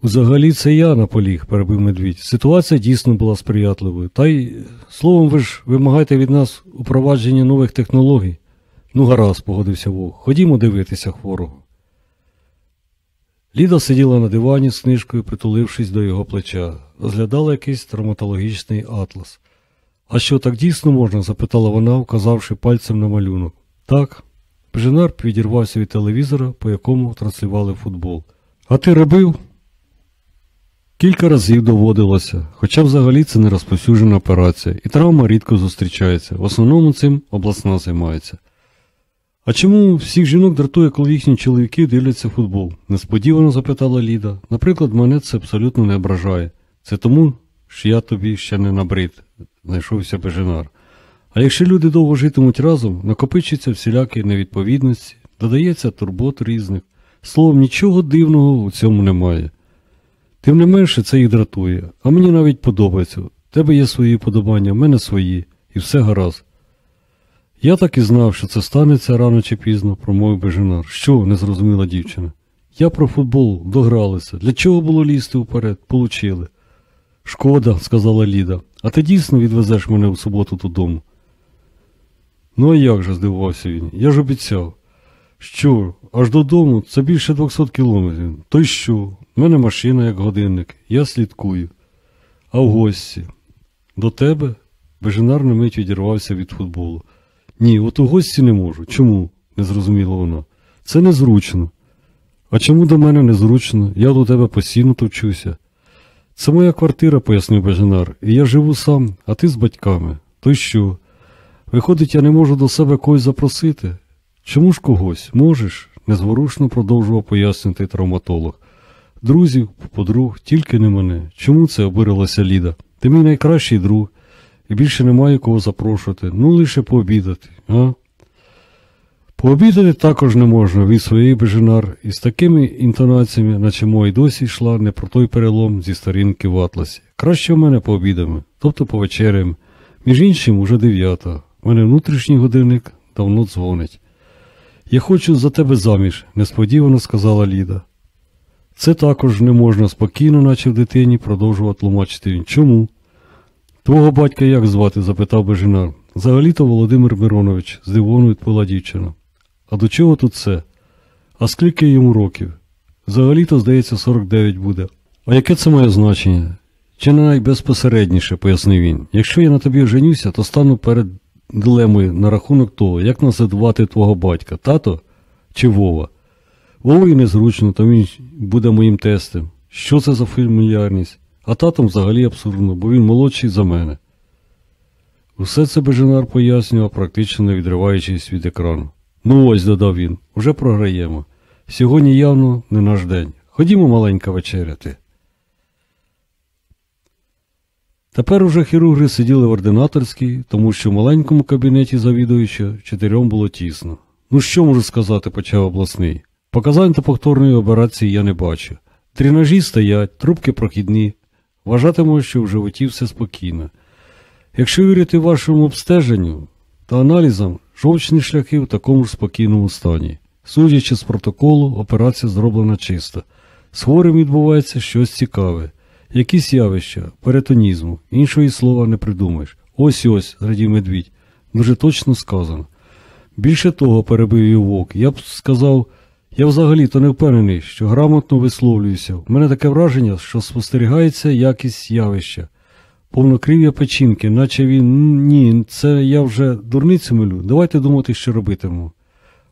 Взагалі це я наполіг, перебив медвідь. Ситуація дійсно була сприятливою. Та й, словом, ви ж вимагаєте від нас упровадження нових технологій. Ну, гаразд, погодився Вовк. Ходімо дивитися хворого. Ліда сиділа на дивані з книжкою, притулившись до його плеча, розглядала якийсь травматологічний атлас. А що так дійсно можна? запитала вона, вказавши пальцем на малюнок. Так. Пеженар відірвався від телевізора, по якому транслювали футбол. А ти робив? Кілька разів доводилося, хоча взагалі це не розповсюджена операція, і травма рідко зустрічається. В основному цим обласна займається. А чому всіх жінок дратує, коли їхні чоловіки дивляться футбол? несподівано запитала Ліда. Наприклад, мене це абсолютно не ображає. Це тому, що я тобі ще не набрид, знайшовся Беженар. А якщо люди довго житимуть разом, накопичуються всілякі невідповідності, додається турбот різних. Словом, нічого дивного у цьому немає. Тим не менше це їх дратує, а мені навіть подобається. Тебе є свої подобання, в мене свої, і все гаразд. Я так і знав, що це станеться рано чи пізно, промовив Беженар. Що? не зрозуміла дівчина. Я про футбол догралися. Для чого було лізти вперед? Получили. Шкода, сказала Ліда, а ти дійсно відвезеш мене в суботу додому. Ну а як же, здивувався він. Я ж обіцяв. Що, аж додому це більше 200 кілометрів. То й що? У мене машина як годинник, я слідкую. А в гості? До тебе? Беженар на мить відірвався від футболу. Ні, от у гості не можу. Чому? не зрозуміла вона. Це незручно. А чому до мене незручно? Я до тебе постійно товчуся. Це моя квартира, пояснив Беженар, і я живу сам, а ти з батьками. То що? Виходить, я не можу до себе когось запросити. Чому ж когось? Можеш? незворушно продовжував пояснювати травматолог. Друзів, подруг, тільки не мене. Чому це обурилася Ліда? Ти мій найкращий друг, і більше немає кого запрошувати. Ну лише пообідати, а? Пообідати також не можна від своєї беженар, і з такими інтонаціями, наче мова й досі йшла не про той перелом зі сторінки в атласі. Краще в мене пообідами, тобто повечеряємо. Між іншим, уже дев'ята. У мене внутрішній годинник давно дзвонить. Я хочу за тебе заміж, несподівано сказала Ліда. Це також не можна спокійно, наче в дитині, продовжував тлумачити він. Чому? Твого батька як звати? запитав Бежинар. Взагалі-то Володимир Миронович, здивовано відповіла дівчина. А до чого тут це? А скільки йому років? Взагалі-то, здається, 49 буде. А яке це має значення? Чи не найбезпосередніше, пояснив він. Якщо я на тобі женюся, то стану перед дилемою на рахунок того, як називати твого батька, тато чи Вова. Вові незручно, то він буде моїм тестем. Що це за фамільярність? А татом взагалі абсурдно, бо він молодший за мене. Усе це Беженар пояснював, практично не відриваючись від екрану. Ну ось, додав він, уже програємо. Сьогодні явно не наш день. Ходімо маленька вечеряти. Тепер уже хірурги сиділи в ординаторській, тому що в маленькому кабінеті завідуюча чотирьом було тісно. Ну що можу сказати, почав обласний. Показань та повторної операції я не бачу. Трінажі стоять, трубки прохідні. Вважатиму, що в животі все спокійно. Якщо вірити вашому обстеженню та аналізам, жовчні шляхи в такому ж спокійному стані. Судячи з протоколу, операція зроблена чисто. З хворим відбувається щось цікаве. Якісь явища, перитонізму, іншого слова не придумаєш. Ось ось, зрадів медвідь. Дуже точно сказано. Більше того, перебив її вовк, я б сказав, я взагалі-то не впевнений, що грамотно висловлююся. У мене таке враження, що спостерігається якість явища. Повнокрів'я печінки, наче він ні, це я вже дурницю милю. Давайте думати, що робитиму.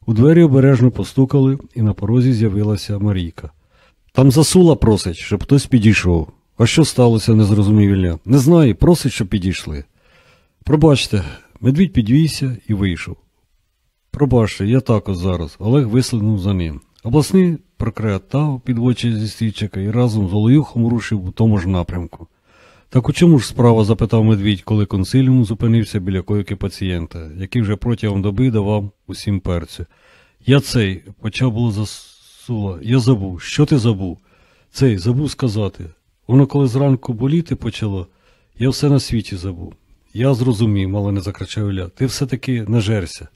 У двері обережно постукали, і на порозі з'явилася Марійка. Там засула просить, щоб хтось підійшов. А що сталося, не зрозумів Ілля. Не знаю, просить, щоб підійшли. Пробачте, медвідь підвівся і вийшов. Пробачте, я також зараз. Олег вислинув за ним. Обласний прокреатав під очі зі стільчика і разом з Олеюхом рушив у тому ж напрямку. Так у чому ж справа? запитав медвідь, коли консиліум зупинився біля койки пацієнта, який вже протягом доби давав усім перцю. Я цей, почав було засула. Я забув. Що ти забув? Цей забув сказати. Воно коли зранку боліти почало, я все на світі забув. Я зрозумів, мало не закричав Ілля. Ти все-таки нажерся.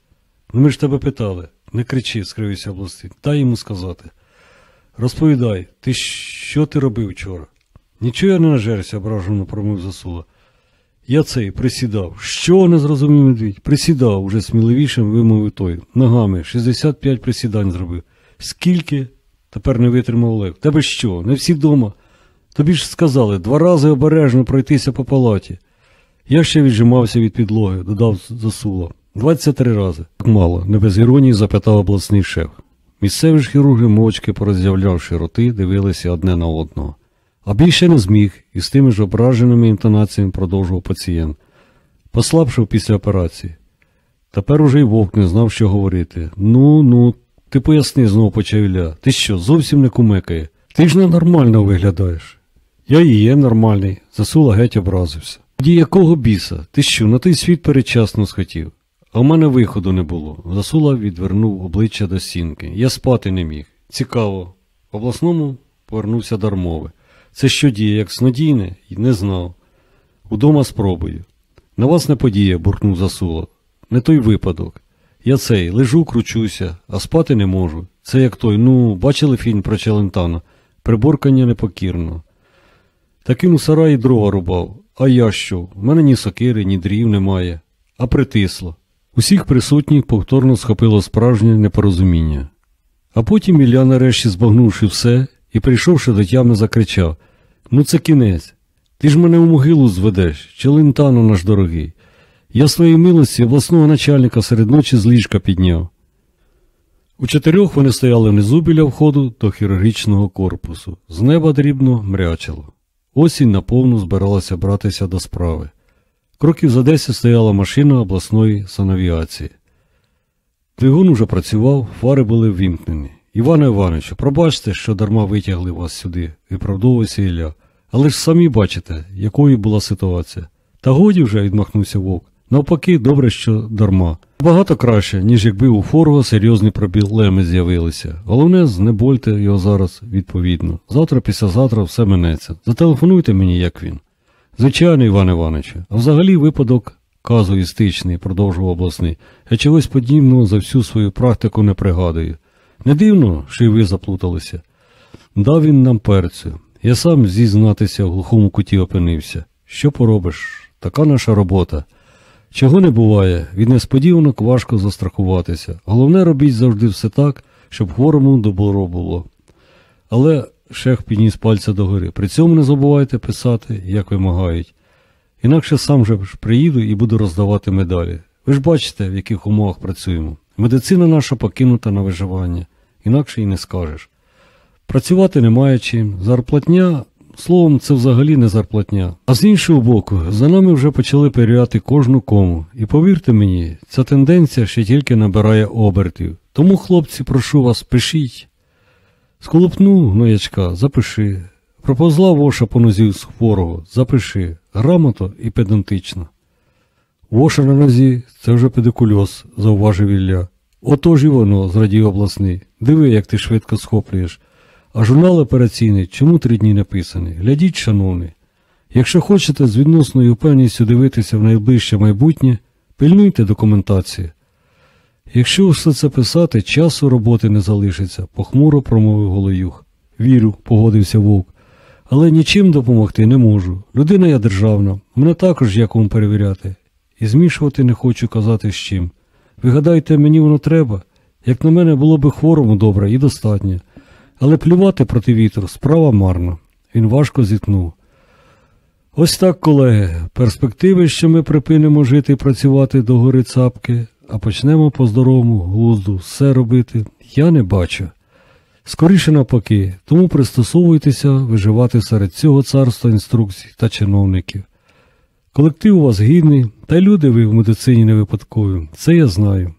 Ну ми ж тебе питали. Не кричи, скривився обласний. Дай йому сказати. Розповідай, ти що ти робив вчора? Нічого я не нажерся, ображено промив засула. Я цей присідав. Що не зрозумів медвідь? Присідав, уже сміливішим вимовив той. Ногами 65 присідань зробив. Скільки? Тепер не витримав Олег. Тебе що? Не всі вдома? Тобі ж сказали, два рази обережно пройтися по палаті. Я ще віджимався від підлоги, додав засула. 23 рази. Так мало, не без іронії запитав обласний шеф. Місцеві ж хірурги, мовчки пороз'являвши роти, дивилися одне на одного. А більше не зміг, і з тими ж ображеними інтонаціями продовжував пацієнт. Послабшав після операції. Тепер уже й вовк не знав, що говорити. Ну, ну, ти поясни, знову почав Ілля. Ти що, зовсім не кумекає? Ти ж ненормально виглядаєш. Я і є нормальний, засула геть образився. Тоді якого біса? Ти що, на той світ передчасно схотів? А в мене виходу не було. Засула відвернув обличчя до стінки. Я спати не міг. Цікаво. В обласному повернувся дармове. Це що діє, як снодійне? І не знав. Удома спробую. На вас не подіє, буркнув засула. Не той випадок. Я цей, лежу, кручуся, а спати не можу. Це як той, ну, бачили фільм про Челентана? Приборкання непокірно. Таким у сараї дрова рубав. А я що? В мене ні сокири, ні дрів немає, а притисло. Усіх присутніх повторно схопило справжнє непорозуміння. А потім Ілля, нарешті збагнувши все і, прийшовши до тями, закричав Ну це кінець. Ти ж мене у могилу зведеш, челентано наш дорогий. Я своїй милості обласного начальника серед ночі з ліжка підняв. У чотирьох вони стояли внизу біля входу до хірургічного корпусу. З неба дрібно мрячило. Осінь наповну збиралася братися до справи. Кроків за десять стояла машина обласної санавіації. Двигун уже працював, фари були ввімкнені. Іване Івановичу, пробачте, що дарма витягли вас сюди, виправдовувався Ілля. Але ж самі бачите, якою була ситуація. Та годі вже відмахнувся вовк. Навпаки, добре, що дарма. Багато краще, ніж якби у Форго серйозні проблеми з'явилися. Головне, знебольте його зараз відповідно. Завтра, післязавтра все минеться. Зателефонуйте мені, як він. Звичайно, Іван Івановичу, а взагалі випадок казуїстичний, продовжував обласний. Я чогось подібного за всю свою практику не пригадую. Не дивно, що й ви заплуталися. Дав він нам перцю. Я сам зізнатися в глухому куті опинився. Що поробиш? Така наша робота. Чого не буває, від несподіванок важко застрахуватися. Головне робіть завжди все так, щоб хворому добро було. Але шех підніс пальця догори. При цьому не забувайте писати, як вимагають. Інакше сам же ж приїду і буду роздавати медалі. Ви ж бачите, в яких умовах працюємо. Медицина наша покинута на виживання, інакше і не скажеш. Працювати немає чим. Зарплатня, словом, це взагалі не зарплатня. А з іншого боку, за нами вже почали перевіряти кожну кому. І повірте мені, ця тенденція ще тільки набирає обертів. Тому, хлопці, прошу вас, пишіть. Сколупнув гноячка, запиши. Проповзла воша по нозі хворого, запиши. Грамото і педантично. Воша на нозі це вже педикульоз, зауважив Ілля. Отож і воно, зрадів обласний. Диви, як ти швидко схоплюєш. А журнал операційний чому три дні написаний? Глядіть, шановний. Якщо хочете з відносною певністю дивитися в найближче майбутнє, пильнуйте документації. Якщо все це писати, часу роботи не залишиться, похмуро промовив Голоюх. Вірю, погодився вовк. Але нічим допомогти не можу. Людина я державна, мене також є кому перевіряти. І змішувати не хочу казати з чим. Ви гадаєте, мені воно треба? Як на мене, було би хворому добре і достатньо. Але плювати проти вітру справа марна. Він важко зітхнув. Ось так, колеги, перспективи, що ми припинимо жити і працювати до гори цапки, а почнемо по здоровому глузду все робити, я не бачу. Скоріше навпаки, тому пристосовуйтеся виживати серед цього царства інструкцій та чиновників. Колектив у вас гідний, та й люди ви в медицині не випадкові, це я знаю.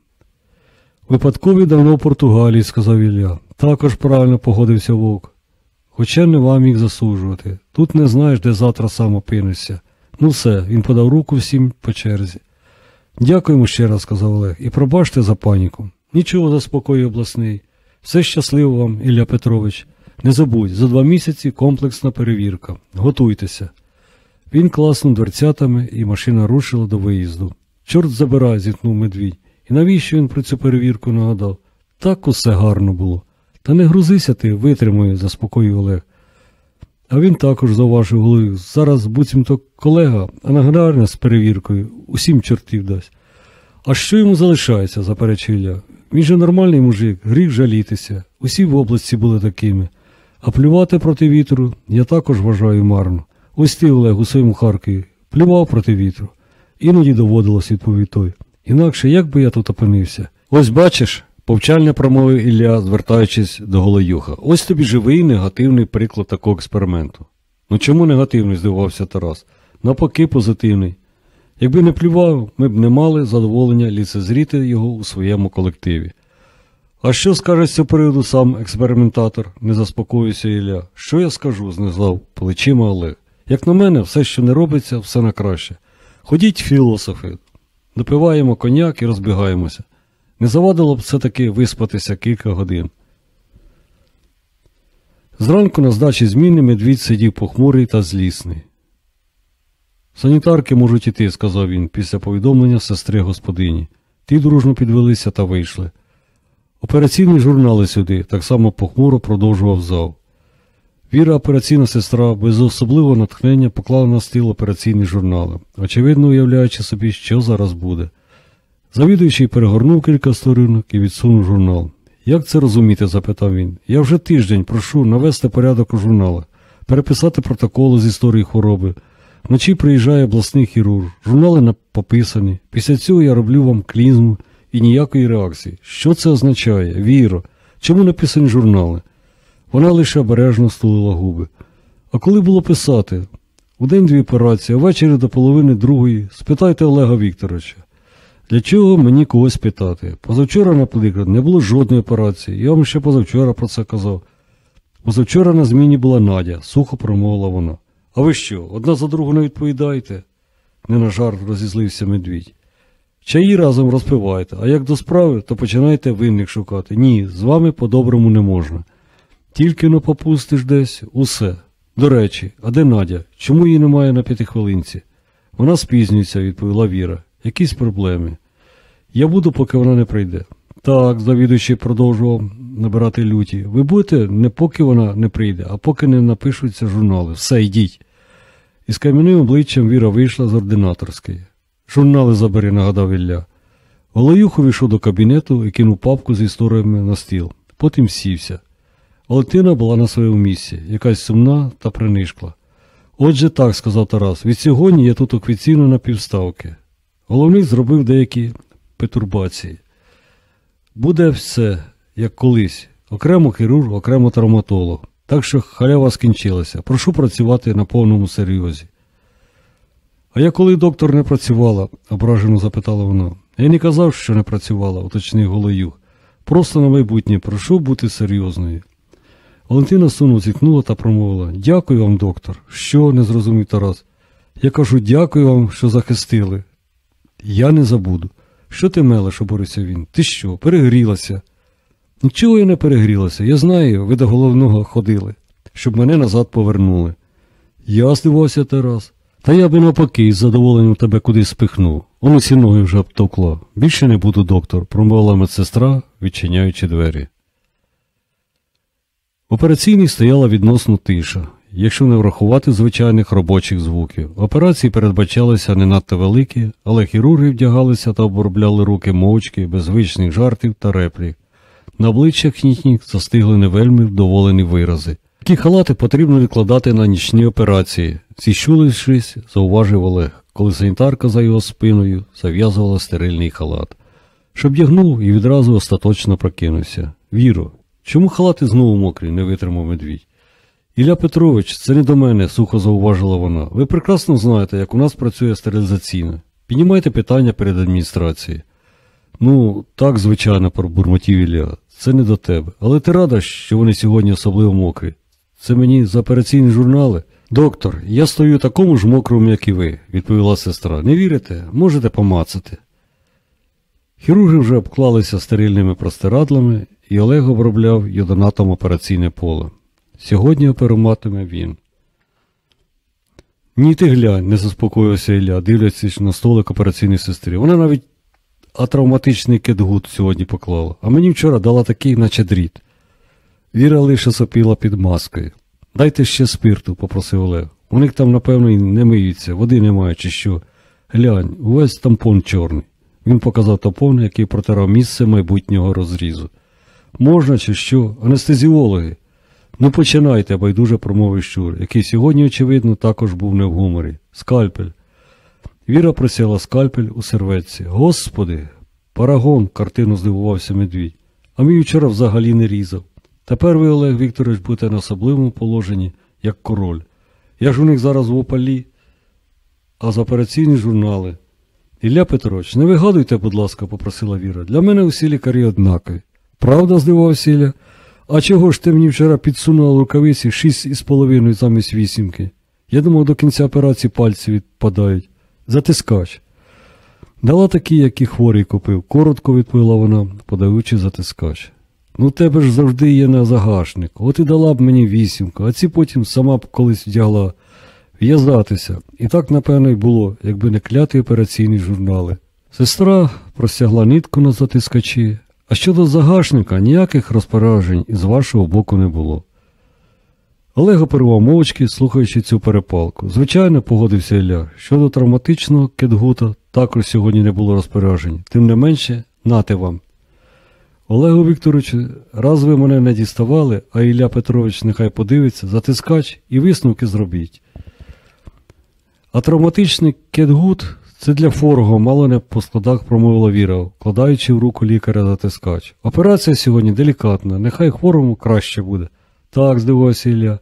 Випадкові давно в Португалії, сказав Ілля. Також правильно погодився вовк. Хоча не вам їх засуджувати. Тут не знаєш, де завтра сам опинишся. Ну все, він подав руку всім по черзі. Дякуємо ще раз, сказав Олег, і пробачте за паніку. Нічого заспокоює обласний. Все щасливо вам, Ілля Петрович. Не забудь, за два місяці комплексна перевірка. Готуйтеся. Він класнув дверцятами, і машина рушила до виїзду. Чорт забирай, зіткнув медвідь. І навіщо він про цю перевірку нагадав? Так усе гарно було. Та не грузися ти, витримує, заспокоїв Олег. А він також зауважив голові. Зараз буцімто колега, а нагадарня з перевіркою усім чортів дасть. А що йому залишається, заперечив Ілля. Він же нормальний мужик, гріх жалітися. Усі в області були такими. А плювати проти вітру я також вважаю марно. Ось ти, Олег, у своєму Харкові, плював проти вітру. Іноді доводилось, відповів той. Інакше як би я тут опинився? Ось бачиш, повчально промовив Ілля, звертаючись до Голоюха. Ось тобі живий негативний приклад такого експерименту. Ну чому негативний? здивувався Тарас. Навпаки, позитивний. Якби не плював, ми б не мали задоволення ліцезріти його у своєму колективі. А що скаже з цього приводу сам експериментатор? не заспокоївся Ілля. Що я скажу? знизав плечима Олег. Як на мене, все, що не робиться, все на краще. Ходіть, філософи, допиваємо коньяк і розбігаємося. Не завадило б все таки виспатися кілька годин. Зранку на здачі зміни медвідь сидів похмурий та злісний. Санітарки можуть іти, сказав він після повідомлення сестри господині. Ті дружно підвелися та вийшли. Операційні журнали сюди, так само похмуро продовжував зал. Віра, операційна сестра, без особливого натхнення поклала на стіл операційні журнали, очевидно уявляючи собі, що зараз буде. Завідуючий перегорнув кілька сторінок і відсунув журнал. Як це розуміти? запитав він. Я вже тиждень прошу навести порядок у журналах, переписати протоколи з історії хвороби. Вночі приїжджає обласний хірург, журнали пописані. Після цього я роблю вам клізму і ніякої реакції. Що це означає? Віро, чому написані журнали? Вона лише обережно стулила губи. А коли було писати? У день дві операції, а ввечері до половини другої спитайте Олега Вікторовича. Для чого мені когось питати? Позавчора, наприклад, не було жодної операції. Я вам ще позавчора про це казав. Позавчора на зміні була Надя, сухо промовила вона. А ви що, одна за другу не відповідаєте? Не на жарт розізлився медвідь. Чаї разом розпивайте, а як до справи, то починайте винних шукати. Ні, з вами по-доброму не можна. Тільки но попустиш десь усе. До речі, а де Надя? Чому її немає на п'ятихвилинці? Вона спізнюється, відповіла Віра. Якісь проблеми. Я буду, поки вона не прийде. Так, завідуючий продовжував набирати люті. Ви будете не поки вона не прийде, а поки не напишуться журнали. Все, йдіть. Із кам'яним обличчям Віра вийшла з ординаторської. Журнали забери, нагадав Ілля. Голоюх увійшов до кабінету і кинув папку з історіями на стіл. Потім сівся. Валентина була на своєму місці, якась сумна та принишкла. Отже так, сказав Тарас, від сьогодні я тут офіційно на півставки. Головний зробив деякі петурбації. Буде все, як колись, окремо хірург, окремо травматолог. Так що халява скінчилася. Прошу працювати на повному серйозі. А я коли доктор не працювала, ображено запитала вона. Я не казав, що не працювала, уточнив Голоюх. Просто на майбутнє прошу бути серйозною. Валентина суну зітхнула та промовила Дякую вам, доктор. Що? не зрозумів Тарас. Я кажу, дякую вам, що захистили. Я не забуду. Що ти мелеш, оборився він? Ти що, перегрілася? Нічого я не перегрілася. Я знаю, ви до головного ходили, щоб мене назад повернули. Я здивався Тарас. Та я би навпаки з задоволенням тебе кудись спихнув. Он усі ноги вже обтовкла. Більше не буду, доктор, промовила медсестра, відчиняючи двері. В операційній стояла відносно тиша, якщо не врахувати звичайних робочих звуків. Операції передбачалися не надто великі, але хірурги вдягалися та обробляли руки мовчки, без звичних жартів та реплік. На обличчях їхніх застигли не вельми вдоволені вирази. Такі халати потрібно відкладати на нічні операції, зіщулившись, зауважив Олег, коли санітарка за його спиною зав'язувала стерильний халат. Щоб вдягнув і відразу остаточно прокинувся. Віро, чому халати знову мокрі? не витримав медвідь. Ілля Петрович, це не до мене, сухо зауважила вона. Ви прекрасно знаєте, як у нас працює стерилізаційна. Піднімайте питання перед адміністрацією. Ну, так, звичайно, пробурмотів Ілля. Це не до тебе. Але ти рада, що вони сьогодні особливо мокрі. Це мені за операційні журнали. Доктор, я стою такому ж мокрому, як і ви, відповіла сестра. Не вірите? Можете помацати. Хірурги вже обклалися стерильними простирадлами, і Олег обробляв йодонатом операційне поле. Сьогодні оперуватиме він. Ні, ти глянь, не заспокоївся Ілля, дивлячись на столик операційної сестри. Вона навіть атравматичний кетгут сьогодні поклала, а мені вчора дала такий, наче дріт. Віра лише сопіла під маскою. Дайте ще спирту, попросив Олег. У них там, напевно, і не миються, води немає, чи що. Глянь, увесь тампон чорний. Він показав тампон, який протирав місце майбутнього розрізу. Можна чи що? Анестезіологи. Ну починайте, байдуже промовив щур, який сьогодні, очевидно, також був не в гуморі. Скальпель. Віра просила скальпель у серветці. Господи, парагон, картину здивувався медвідь. А мій вчора взагалі не різав. Тепер ви, Олег Вікторович, будете на особливому положенні, як король. Я ж у них зараз в опалі, а з операційні журнали. Ілля Петрович, не вигадуйте, будь ласка, попросила Віра. Для мене усі лікарі однакові. Правда, здивувався Ілля? А чого ж ти мені вчора підсунула рукавиці шість із половиною замість вісімки? Я думав, до кінця операції пальці відпадають. Затискач. Дала такі, як і хворий купив, коротко відповіла вона, подаючи затискач. Ну, тебе ж завжди є на загашник. От і дала б мені вісімку, а ці потім сама б колись вдягла. В'язатися. І так, напевно, й було, якби не кляті операційні журнали. Сестра простягла нитку на затискачі, а щодо загашника ніяких розпоряджень із вашого боку не було. Олег оперував мовчки, слухаючи цю перепалку. Звичайно, погодився Ілля. Щодо травматичного кетгута також сьогодні не було розпоряджень. Тим не менше, нате вам. Олегу Вікторовичу, раз ви мене не діставали, а Ілля Петрович нехай подивиться, затискач і висновки зробіть. А травматичний кетгут це для форого, мало не по складах промовила Віра, вкладаючи в руку лікаря затискач. Операція сьогодні делікатна, нехай хворому краще буде. Так, здивувався Ілля.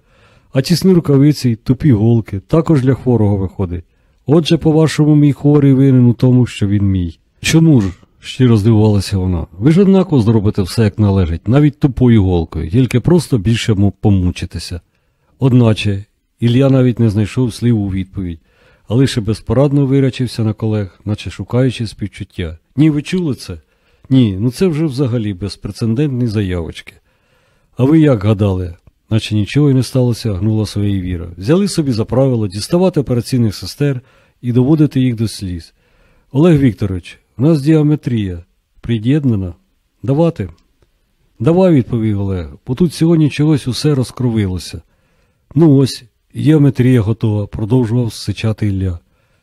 А тісні рукавиці й тупі голки також для хворого виходить. Отже, по-вашому, мій хворий винен у тому, що він мій. Чому ж? щиро здивувалася вона. Ви ж однаково зробите все, як належить, навіть тупою голкою, тільки просто більше помучитеся. Одначе, Ілля навіть не знайшов слів у відповідь, а лише безпорадно вирячився на колег, наче шукаючи співчуття. Ні, ви чули це? Ні, ну це вже взагалі безпрецедентні заявочки. А ви як гадали? Наче нічого й не сталося, гнула своєї віра. Взяли собі за правило діставати операційних сестер і доводити їх до сліз. Олег Вікторович, у нас діаметрія під'єднана. Давати? Давай, відповів Олег, бо тут сьогодні чогось усе розкровилося. Ну ось, геометрія готова, продовжував сичати Ілля.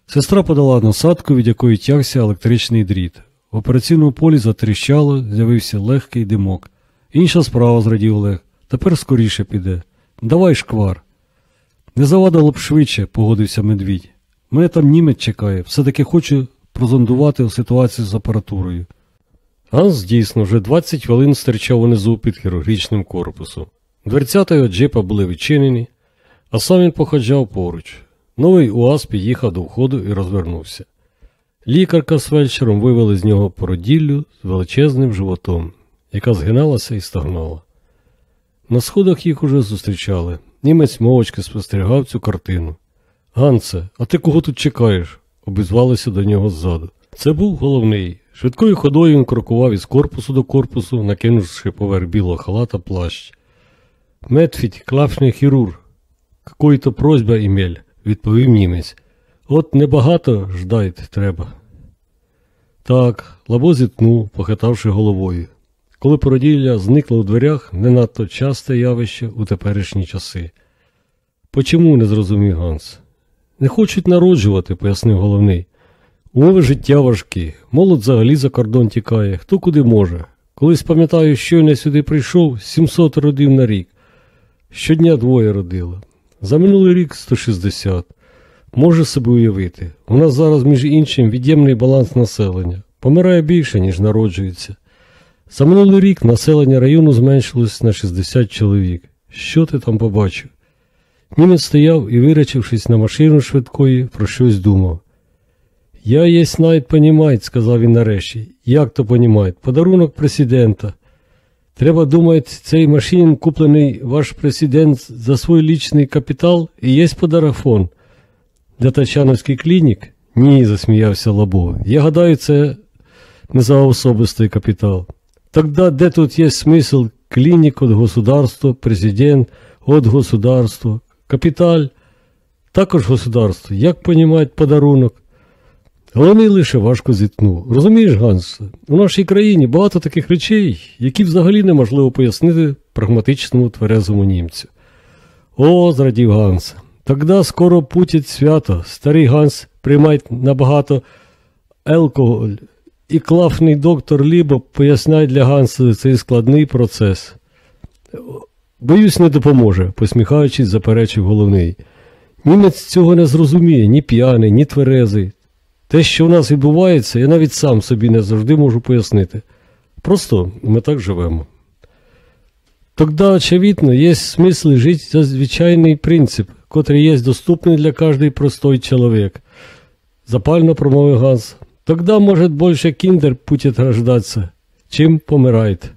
Сестра подала насадку, від якої тягся електричний дріт. В операційному полі затріщало, з'явився легкий димок. Інша справа, зрадів Олег. Тепер скоріше піде. Давай шквар. Не завадило б швидше, погодився медвідь. Мене там німець чекає, все-таки хочу прозондувати ситуацію з апаратурою. Ганс дійсно вже 20 хвилин стирчав унизу під хірургічним корпусом. Дверцята його джипа були відчинені, а сам він походжав поруч. Новий УАЗ під'їхав до входу і розвернувся. Лікарка з фельдшером вивели з нього породіллю з величезним животом, яка згиналася і стагнала. На сходах їх уже зустрічали. Німець мовочки спостерігав цю картину. Ганце, а ти кого тут чекаєш? обізвалися до нього ззаду. Це був головний. Швидкою ходою він крокував із корпусу до корпусу, накинувши поверх білого халата плащ. Медфідь, клафний хірург. Какої-то просьба імель, відповів німець. От небагато ждать треба. Так, лабо зіткнув, похитавши головою. Коли породілля зникла у дверях, не надто часте явище у теперішні часи. Почому не зрозумів Ганс? Не хочуть народжувати, пояснив головний. Умови життя важкі, молод взагалі за кордон тікає, хто куди може. Колись пам'ятаю, щойно сюди прийшов, 700 родив на рік. Щодня двоє родило. За минулий рік 160. Може собі уявити. У нас зараз, між іншим, від'ємний баланс населення. Помирає більше, ніж народжується. За минулий рік населення району зменшилось на 60 чоловік. Що ти там побачив? Німець стояв і, вирячившись на машину швидкої, про щось думав. Я єсть навіть понімають, сказав він нарешті. Як то понімають? Подарунок президента. Треба думати, цей машин, куплений ваш президент за свій лічний капітал, і є подарафон. Для Тачановський клінік? Ні, засміявся Лабо. Я гадаю, це не за особистий капітал. Тогда де тут є смисл клінік від государства, президент від государства, капіталь, також государство, як понімають подарунок. Головний лише важко зіткнув. Розумієш, Ганс, у нашій країні багато таких речей, які взагалі неможливо пояснити прагматичному тверезому німцю. О, зрадів Ганс. Тогда скоро путять свято. Старий Ганс приймає набагато алкоголь, і клафний доктор Лібо поясняє для Ганса цей складний процес. Боюсь, не допоможе, посміхаючись, заперечив головний. Німець цього не зрозуміє, ні п'яний, ні тверезий. Те, що в нас відбувається, я навіть сам собі не завжди можу пояснити. Просто ми так живемо. Тогда, очевидно, є смисл жити за звичайний принцип, котрий є доступний для кожний простой чоловік. Запально промовив Ганс. Тогда, может, больше киндер будет рождаться, чем помирает.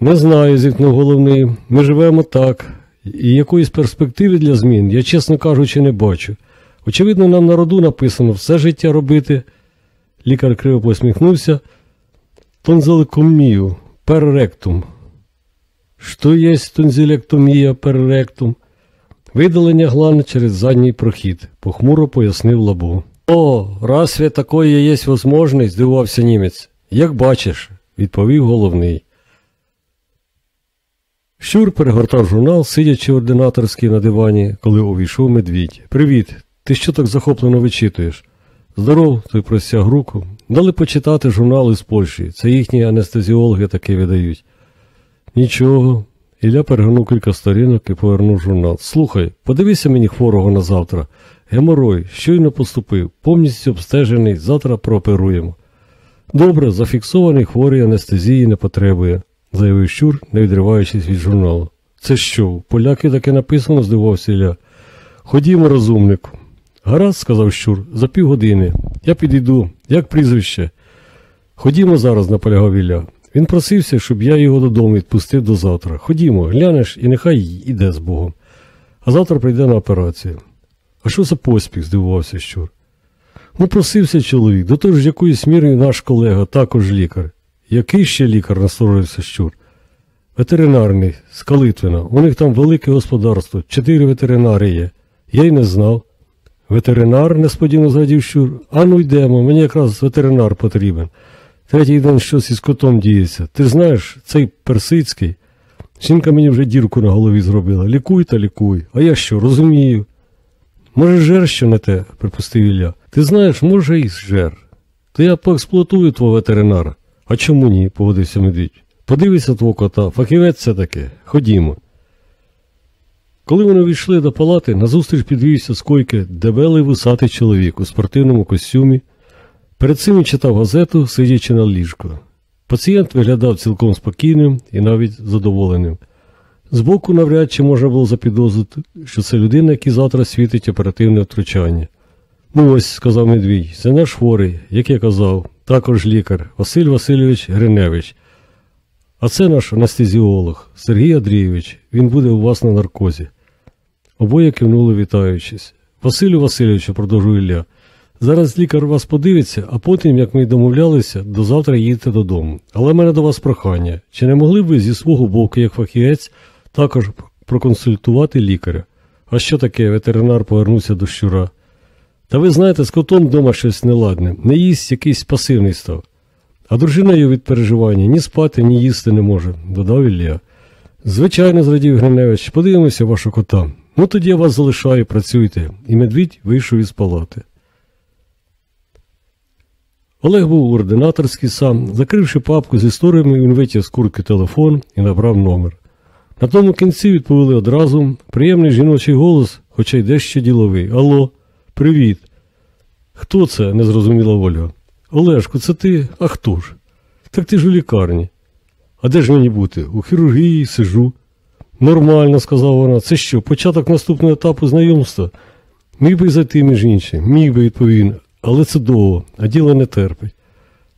Не знаю, зіткнув головний. Ми живемо так. І якоїсь перспективи для змін, я, чесно кажучи, не бачу. Очевидно, нам на роду написано все життя робити. Лікар криво посміхнувся. Тонзилекомію, перректум. Що є тонзилектомія перректум? Видалення глан через задній прохід, похмуро пояснив лабу. О, разве такої є возможність, здивувався німець. Як бачиш, відповів головний. Щур перегортав журнал, сидячи ординаторський на дивані, коли увійшов медвідь. Привіт, ти що так захоплено вичитуєш? Здоров, той простяг руку. Дали почитати журнал із Польщі. Це їхні анестезіологи таки видають. Нічого. Ілля перегорнув кілька сторінок і повернув журнал. Слухай, подивися мені хворого на завтра. Геморой, щойно поступив, повністю обстежений, завтра прооперуємо. Добре, зафіксований хворий анестезії не потребує, заявив Щур, не відриваючись від журналу. Це що, поляки таке написано, здивувався Ілля. Ходімо, розумнику. Гаразд, сказав Щур, за півгодини. Я підійду, як прізвище. Ходімо зараз, наполягав Ілля. Він просився, щоб я його додому відпустив до завтра. Ходімо, глянеш і нехай іде з Богом. А завтра прийде на операцію. А що за поспіх? здивувався Щур. Ну, просився чоловік, до того ж якоюсь мірою наш колега, також лікар. Який ще лікар, насторожився Щур. Ветеринарний, з Калитвина. У них там велике господарство, чотири ветеринари є. Я й не знав. Ветеринар, несподівано зрадів Щур. А ну йдемо, мені якраз ветеринар потрібен. Третій день щось із котом діється. Ти знаєш, цей персидський. Жінка мені вже дірку на голові зробила. Лікуй та лікуй. А я що, розумію. Може, жер що не те, припустив Ілля. Ти знаєш, може, і жер. То я поексплуатую твого ветеринара. А чому ні? погодився медвідь. Подивися твого кота, фахівець це таке. Ходімо. Коли вони війшли до палати, назустріч підвівся з койки дебелий вусатий чоловік у спортивному костюмі. Перед цим він читав газету, сидячи на ліжку. Пацієнт виглядав цілком спокійним і навіть задоволеним. Збоку навряд чи можна було запідозрити, що це людина, який завтра світить оперативне втручання. Ну ось, сказав Медвій, це наш хворий, як я казав, також лікар Василь Васильович Гриневич. А це наш анестезіолог Сергій Андрійович. Він буде у вас на наркозі. Обоє кивнули, вітаючись. Василю Васильовичу, продовжує Ілля, зараз лікар вас подивиться, а потім, як ми й домовлялися, до завтра їдете додому. Але в мене до вас прохання. Чи не могли б ви зі свого боку, як фахівець, також проконсультувати лікаря? А що таке? Ветеринар повернувся до щура. Та ви знаєте, з котом вдома щось неладне, не їсть якийсь пасивний став. А дружина його від переживання ні спати, ні їсти не може, додав Ілля. Звичайно, зрадів Гриневич, подивимося вашого кота. Ну тоді я вас залишаю, працюйте. І медвідь вийшов із палати. Олег був ординаторський сам, закривши папку з історіями, він витяг з курки телефон і набрав номер. На тому кінці відповіли одразу приємний жіночий голос, хоча й дещо діловий. Алло, привіт. Хто це? не зрозуміла Ольга. Олешко, це ти? А хто ж? Так ти ж у лікарні. А де ж мені бути? У хірургії сижу. Нормально, сказала вона. Це що, початок наступного етапу знайомства? Міг би зайти між іншим, міг би, відповів але це довго, а діло не терпить.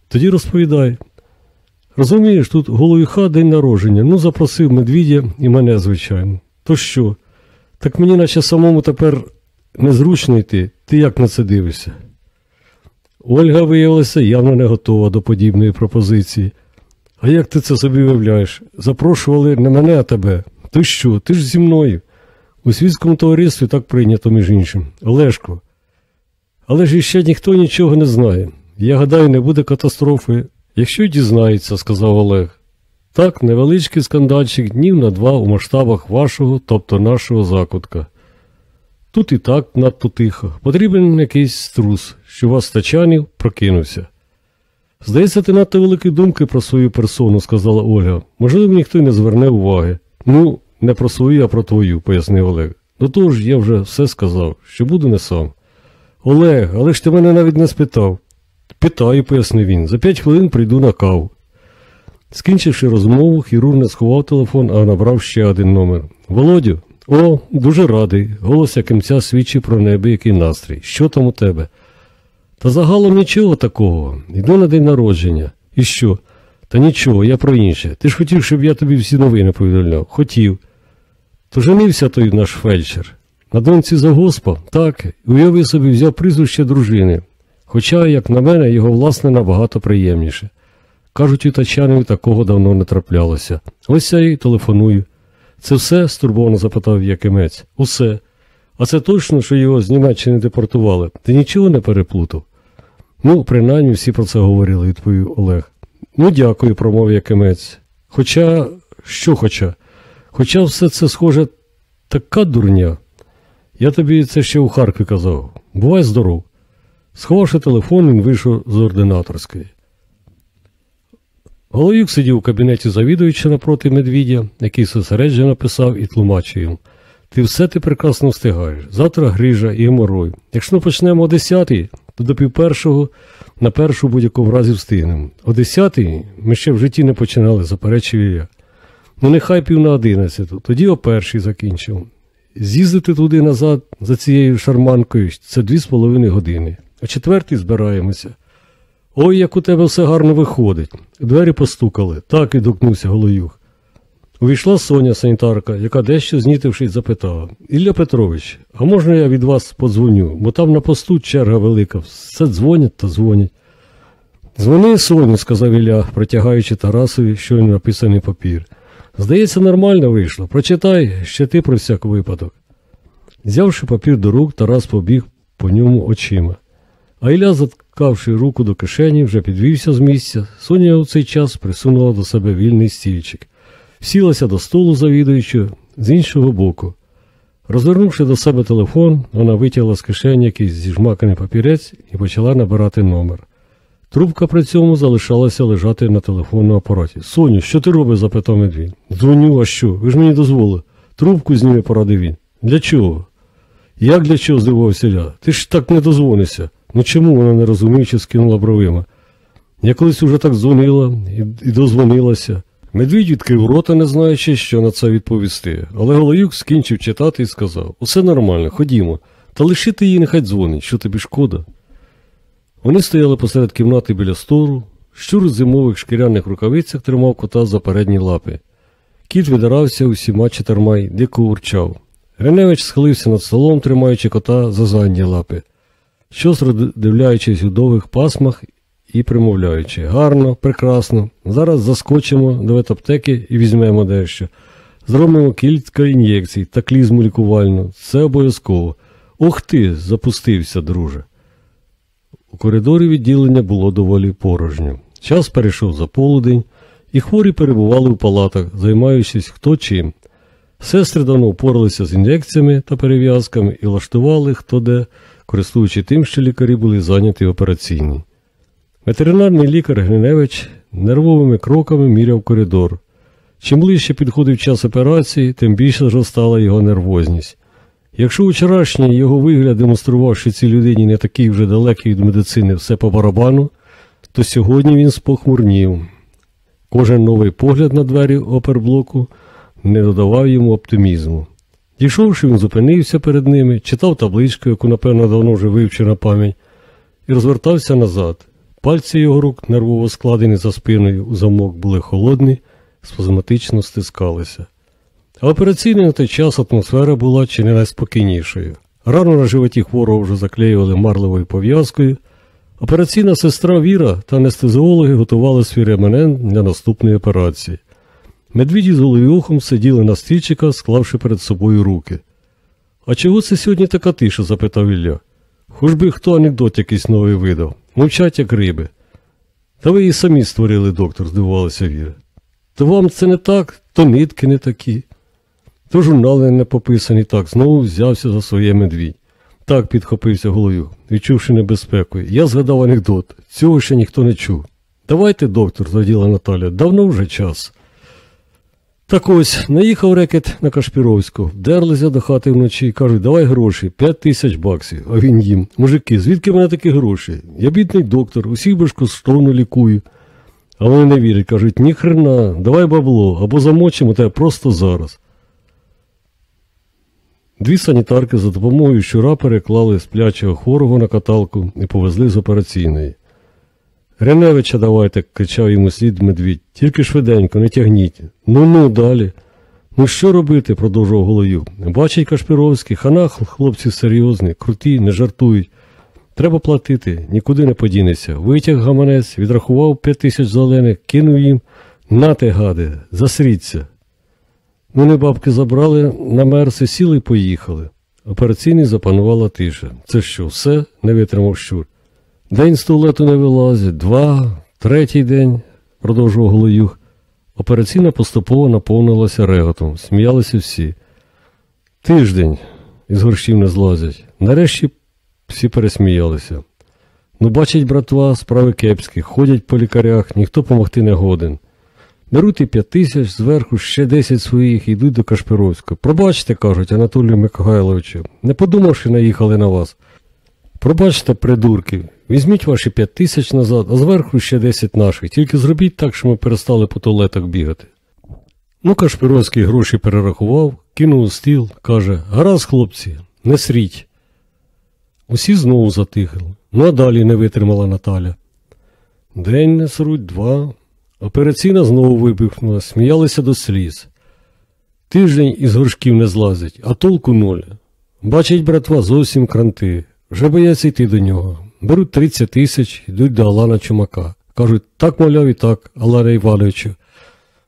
Тоді розповідай. Розумієш, тут головіха день народження, ну запросив медвідя і мене, звичайно. То що? Так мені наче самому тепер незручно йти, ти як на це дивишся? Ольга виявилася явно не готова до подібної пропозиції. А як ти це собі виявляєш? Запрошували не мене, а тебе. Ти що? Ти ж зі мною. У світському товаристві так прийнято, між іншим. Олешко. Але ж іще ніхто нічого не знає. Я гадаю, не буде катастрофи. Якщо й дізнається, сказав Олег. Так, невеличкий скандальчик днів на два у масштабах вашого, тобто нашого закутка. Тут і так надто тихо. Потрібен якийсь струс, що вас тачанів прокинувся. Здається, ти надто великі думки про свою персону, сказала Ольга. Можливо, ніхто й не зверне уваги. Ну, не про свою, а про твою, пояснив Олег. До того ж, я вже все сказав, що буду не сам. Олег, але ж ти мене навіть не спитав. Питаю, пояснив він. За п'ять хвилин прийду на каву. Скінчивши розмову, хірург не сховав телефон, а набрав ще один номер. Володю, о, дуже радий. Голос якимця свідчить про неабиякий настрій. Що там у тебе? Та загалом нічого такого. Йду на день народження. І що? Та нічого, я про інше. Ти ж хотів, щоб я тобі всі новини повідомляв. Хотів. То женився той наш фельдшер. На доньці загоспа, так, уяви собі взяв прізвище дружини. Хоча, як на мене, його власне набагато приємніше. Кажуть, у Тачанові такого давно не траплялося. Ось я й телефоную. Це все? стурбовано запитав Якимець. Усе. А це точно, що його з Німеччини депортували. Ти нічого не переплутав? Ну, принаймні всі про це говорили, відповів Олег. Ну, дякую, промовив Якимець. Хоча, що хоча? Хоча все це схоже така дурня. Я тобі це ще у Харкові казав. Бувай здоров. Сховавши телефон, він вийшов з ординаторської. Голоюк сидів у кабінеті завідуюча напроти медвідя, який зосереджено писав і тлумачив йому. Ти все ти прекрасно встигаєш. Завтра грижа і геморой. Якщо почнемо о 10 то до півпершого на першу будь-якому разі встигнемо. О 10 ми ще в житті не починали, заперечив я. Ну нехай пів на одинадцяту, тоді о першій закінчимо. З'їздити туди назад за цією шарманкою це дві з половиною години. О четвертій збираємося. Ой, як у тебе все гарно виходить. Двері постукали. Так відгукнувся Голоюх. Увійшла Соня санітарка, яка дещо знітившись запитала Ілля Петрович, а можна я від вас подзвоню, бо там на посту черга велика, все дзвонять та дзвонять. Дзвони, Соню, сказав Ілля, протягаючи Тарасові щойно написаний папір. Здається, нормально вийшло. Прочитай, ще ти про всяк випадок. Взявши папір до рук, Тарас побіг по ньому очима. А Ілля, заткавши руку до кишені, вже підвівся з місця. Соня у цей час присунула до себе вільний стільчик, сілася до столу завідуючи з іншого боку. Розвернувши до себе телефон, вона витягла з кишені якийсь зіжмаканий папірець і почала набирати номер. Трубка при цьому залишалася лежати на телефонному апараті. Соню, що ти робиш? запитав медвідь. Дзвоню, а що? Ви ж мені дозволили. Трубку зніми, порадив він. Для чого? Як для чого? здивувався я. Ти ж так не дозвонишся. Ну чому вона не розуміючи, скинула бровима? Я колись уже так дзвонила і дозвонилася. Медвідь відкрив рота, не знаючи, що на це відповісти. Але Голоюк скінчив читати і сказав: Усе нормально, ходімо, та лишити її нехай дзвонить, що тобі шкода. Вони стояли посеред кімнати біля столу, щур з зимових шкіряних рукавицях тримав кота за передні лапи. Кіт видирався усіма чотирма й дико урчав. Гриневич схилився над столом, тримаючи кота за задні лапи, щось дивляючись у довгих пасмах і примовляючи гарно, прекрасно. Зараз заскочимо до ветаптеки і візьмемо дещо. Зробимо кілька ін'єкцій та клізму лікувальну. Це обов'язково. Ух ти, запустився, друже. У коридорі відділення було доволі порожньо. Час перейшов за полудень, і хворі перебували у палатах, займаючись хто чим. Сестри давно впоралися з ін'єкціями та перев'язками і влаштували хто де, користуючи тим, що лікарі були зайняті операційні. Ветеринарний лікар Гриневич нервовими кроками міряв коридор. Чим ближче підходив час операції, тим більше зростала його нервозність. Якщо вчорашній його вигляд демонстрував, що цій людині не такий вже далекий від медицини все по барабану, то сьогодні він спохмурнів. Кожен новий погляд на двері оперблоку не додавав йому оптимізму. Дійшовши, він зупинився перед ними, читав табличку, яку, напевно, давно вже вивчив на пам'ять, і розвертався назад. Пальці його рук, нервово складені за спиною, у замок були холодні, спазматично стискалися. А операційна на той час атмосфера була чи не найспокійнішою. Рано на животі хворого вже заклеювали марливою пов'язкою. Операційна сестра Віра та анестезіологи готували свій реманент для наступної операції. Медвіді з головіухом сиділи на стільчика, склавши перед собою руки. А чого це сьогодні така тиша? запитав Ілля. Хоч би хто анекдот якийсь новий видав. Мовчать, як риби. Та ви і самі створили, доктор, здивувалася Віра. То вам це не так, то нитки не такі. То журнали не пописані так, знову взявся за своє медвідь. Так підхопився головою, відчувши небезпеку. Я згадав анекдот. Цього ще ніхто не чув. Давайте, доктор, заділа Наталя, давно вже час. Так ось, наїхав рекет на Кашпіровську, вдерлися до хати вночі кажуть, давай гроші, п'ять тисяч баксів. А він їм. Мужики, звідки в мене такі гроші? Я бідний доктор, усіх безкоштовно лікую. А вони не вірять, кажуть, ні хрена, давай бабло, або замочимо тебе просто зараз. Дві санітарки за допомогою щура переклали сплячого хворого на каталку і повезли з операційної. Гриневича давайте, кричав йому слід медвідь. Тільки швиденько, не тягніть. Ну ну далі. Ну що робити? продовжував Голоюк. Бачить Кашпіровський, хана хлопці серйозні, круті, не жартують. Треба платити, нікуди не подінеться. Витяг гаманець, відрахував п'ять тисяч зелених, кинув їм. Нате, гади, засріться. Вони бабки забрали на мерси, сіли і поїхали. Операційний запанувала тиша. Це що, все? не витримав щур. День з туалету не вилазить, два, третій день, продовжував Голоюх. Операційна поступово наповнилася реготом, сміялися всі. Тиждень із горщів не злазять. Нарешті всі пересміялися. Ну, бачить, братва, справи кепські, ходять по лікарях, ніхто помогти не годен. Беруть і п'ять тисяч, зверху ще десять своїх йдуть до Кашпіровського. Пробачте, кажуть Анатолію Михайловичу, не подумавши, наїхали на вас. Пробачте, придурки, візьміть ваші п'ять тисяч назад, а зверху ще десять наших, тільки зробіть так, що ми перестали по туалетах бігати. Ну, Кашпіровський гроші перерахував, кинув стіл, каже, гаразд, хлопці, не сріть. Усі знову затихли. Ну а далі не витримала Наталя. День не сруть, два. Операційна знову вибухнула, сміялися до сліз. Тиждень із горшків не злазить, а толку нуль. Бачить братва зовсім кранти. Вже бояться йти до нього. Беруть 30 тисяч, йдуть до Алана Чумака. Кажуть, так мовляв і так, Алана Івановичу.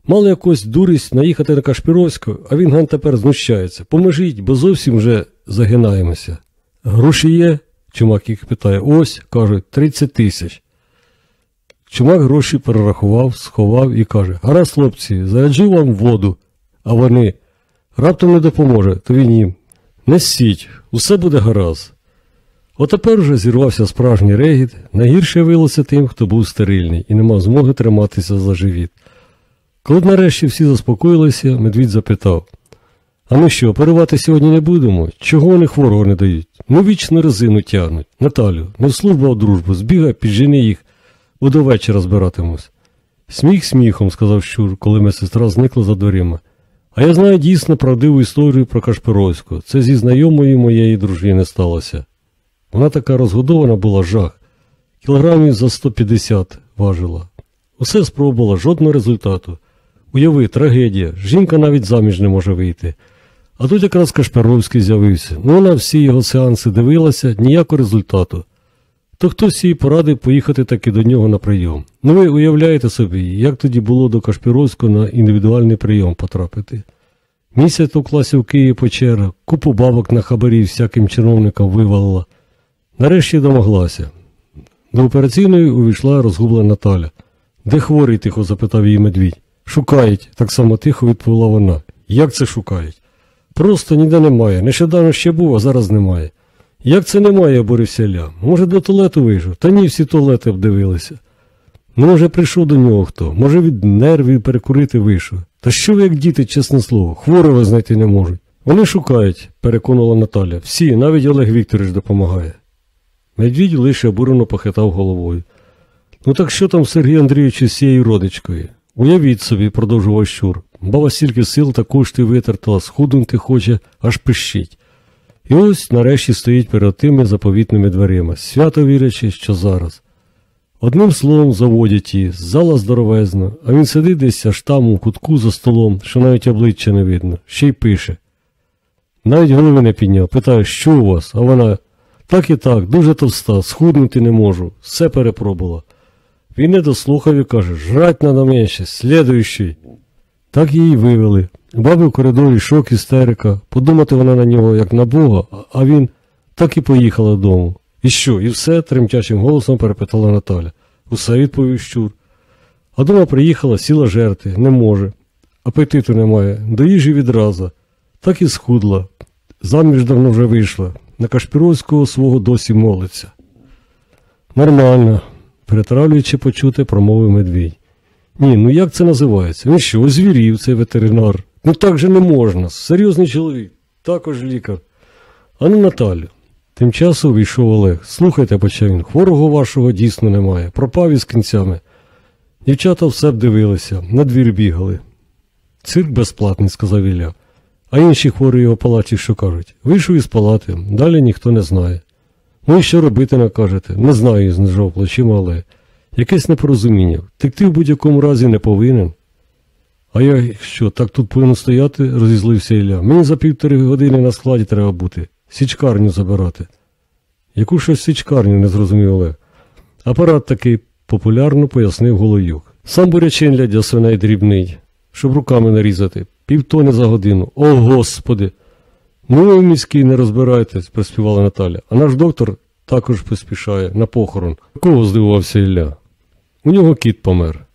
Мали якось дурість наїхати на Кашпіровську, а він ган тепер знущається. Поможіть, бо зовсім вже загинаємося. Гроші є? Чумак їх питає. Ось, кажуть, 30 тисяч. Чумак гроші перерахував, сховав і каже: Гаразд, хлопці, заряджу вам воду, а вони раптом не допоможе, то він їм. Не сіть, усе буде гаразд. Отепер вже зірвався справжній регіт, найгірше виявилося тим, хто був стерильний і не мав змоги триматися за живіт. Коли нарешті всі заспокоїлися, медвідь запитав А ми що, оперувати сьогодні не будемо? Чого вони хворого не дають? Ну вічно резину тягнуть. Наталю, не в службу, а в дружбу, збігай, піджени їх, бо до вечора збиратимось. Сміх сміхом, сказав Щур, коли медсестра зникла за дверима. А я знаю дійсно правдиву історію про Кашпировську. Це зі знайомої моєї дружини сталося. Вона така розгодована була жах. Кілограмів за 150 важила. Усе спробувала, жодного результату. Уяви, трагедія. Жінка навіть заміж не може вийти. А тут якраз Кашпаровський з'явився. Ну вона всі його сеанси дивилася, ніякого результату. То хтось їй порадив поїхати таки до нього на прийом. Ну ви уявляєте собі, як тоді було до Кашпіровського на індивідуальний прийом потрапити. Місяць у класі в Києві по чергах, купу бабок на хабарі всяким чиновникам вивалила. Нарешті домоглася. До операційної увійшла розгублена Наталя. Де хворий? тихо запитав її медвідь. Шукають, так само тихо відповіла вона. Як це шукають? Просто ніде немає. Нещодавно ще був, а зараз немає. Як це немає, обурився Ля? Може, до туалету вийшов? Та ні, всі туалети обдивилися. Ну, може, прийшов до нього хто, може від нервів перекурити вийшов. Та що ви, як діти, чесне слово, хворого знайти не можуть. Вони шукають, переконала Наталя. Всі, навіть Олег Вікторович допомагає. Медвідь лише обурено похитав головою. Ну так що там Сергій Андрійович із цією родичкою? Уявіть собі, продовжував щур. Баба стільки сил та коштів витратила, схуднути хоче, аж пищить. І ось нарешті стоїть перед тими заповітними дверима, свято вірячи, що зараз. Одним словом заводять її, зала здоровезна, а він сидить десь аж там у кутку за столом, що навіть обличчя не видно, ще й пише. Навіть голови не підняв, питаю, що у вас, а вона так і так, дуже товста, схуднути не можу, все перепробувала. Він не дослухав і каже, жрать надо менше, слідуючий. Так її вивели. Баби в коридорі шок істерика. Подумати вона на нього, як на Бога, а він так і поїхала додому. І що, і все? тремтячим голосом перепитала Наталя. Усе відповів щур. А дома приїхала, сіла жерти, не може. Апетиту немає, до їжі відразу. Так і схудла. Заміж давно вже вийшла. На Кашпіровського свого досі молиться. Нормально, перетравлюючи почути, промовив медвідь. Ні, ну як це називається? Він що, озвірів цей ветеринар? Ну так же не можна. Серйозний чоловік, також лікар. А ну, Наталю. Тим часом війшов Олег. Слухайте, почав він, хворого вашого дійсно немає. Пропав із кінцями. Дівчата все б дивилися, на двір бігали. Цирк безплатний, сказав Ілля. А інші хворі його палаті що кажуть? Вийшов із палати, далі ніхто не знає. Ну і що робити накажете? Не знаю, знижав плечима Олег. Якесь непорозуміння. Втекти в будь-якому разі не повинен. А я що, так тут повинен стояти, розізлився Ілля. Мені за півтори години на складі треба бути. Січкарню забирати. Яку ж січкарню, не зрозумів Олег. Апарат такий популярно пояснив Голоюк. Сам бурячин для свиней дрібний, щоб руками нарізати. Півтони за годину. О, господи! Ну, ви в міській не розбирайтесь, приспівала Наталя. А наш доктор також поспішає на похорон. Кого здивувався Ілля? У нього кіт помер.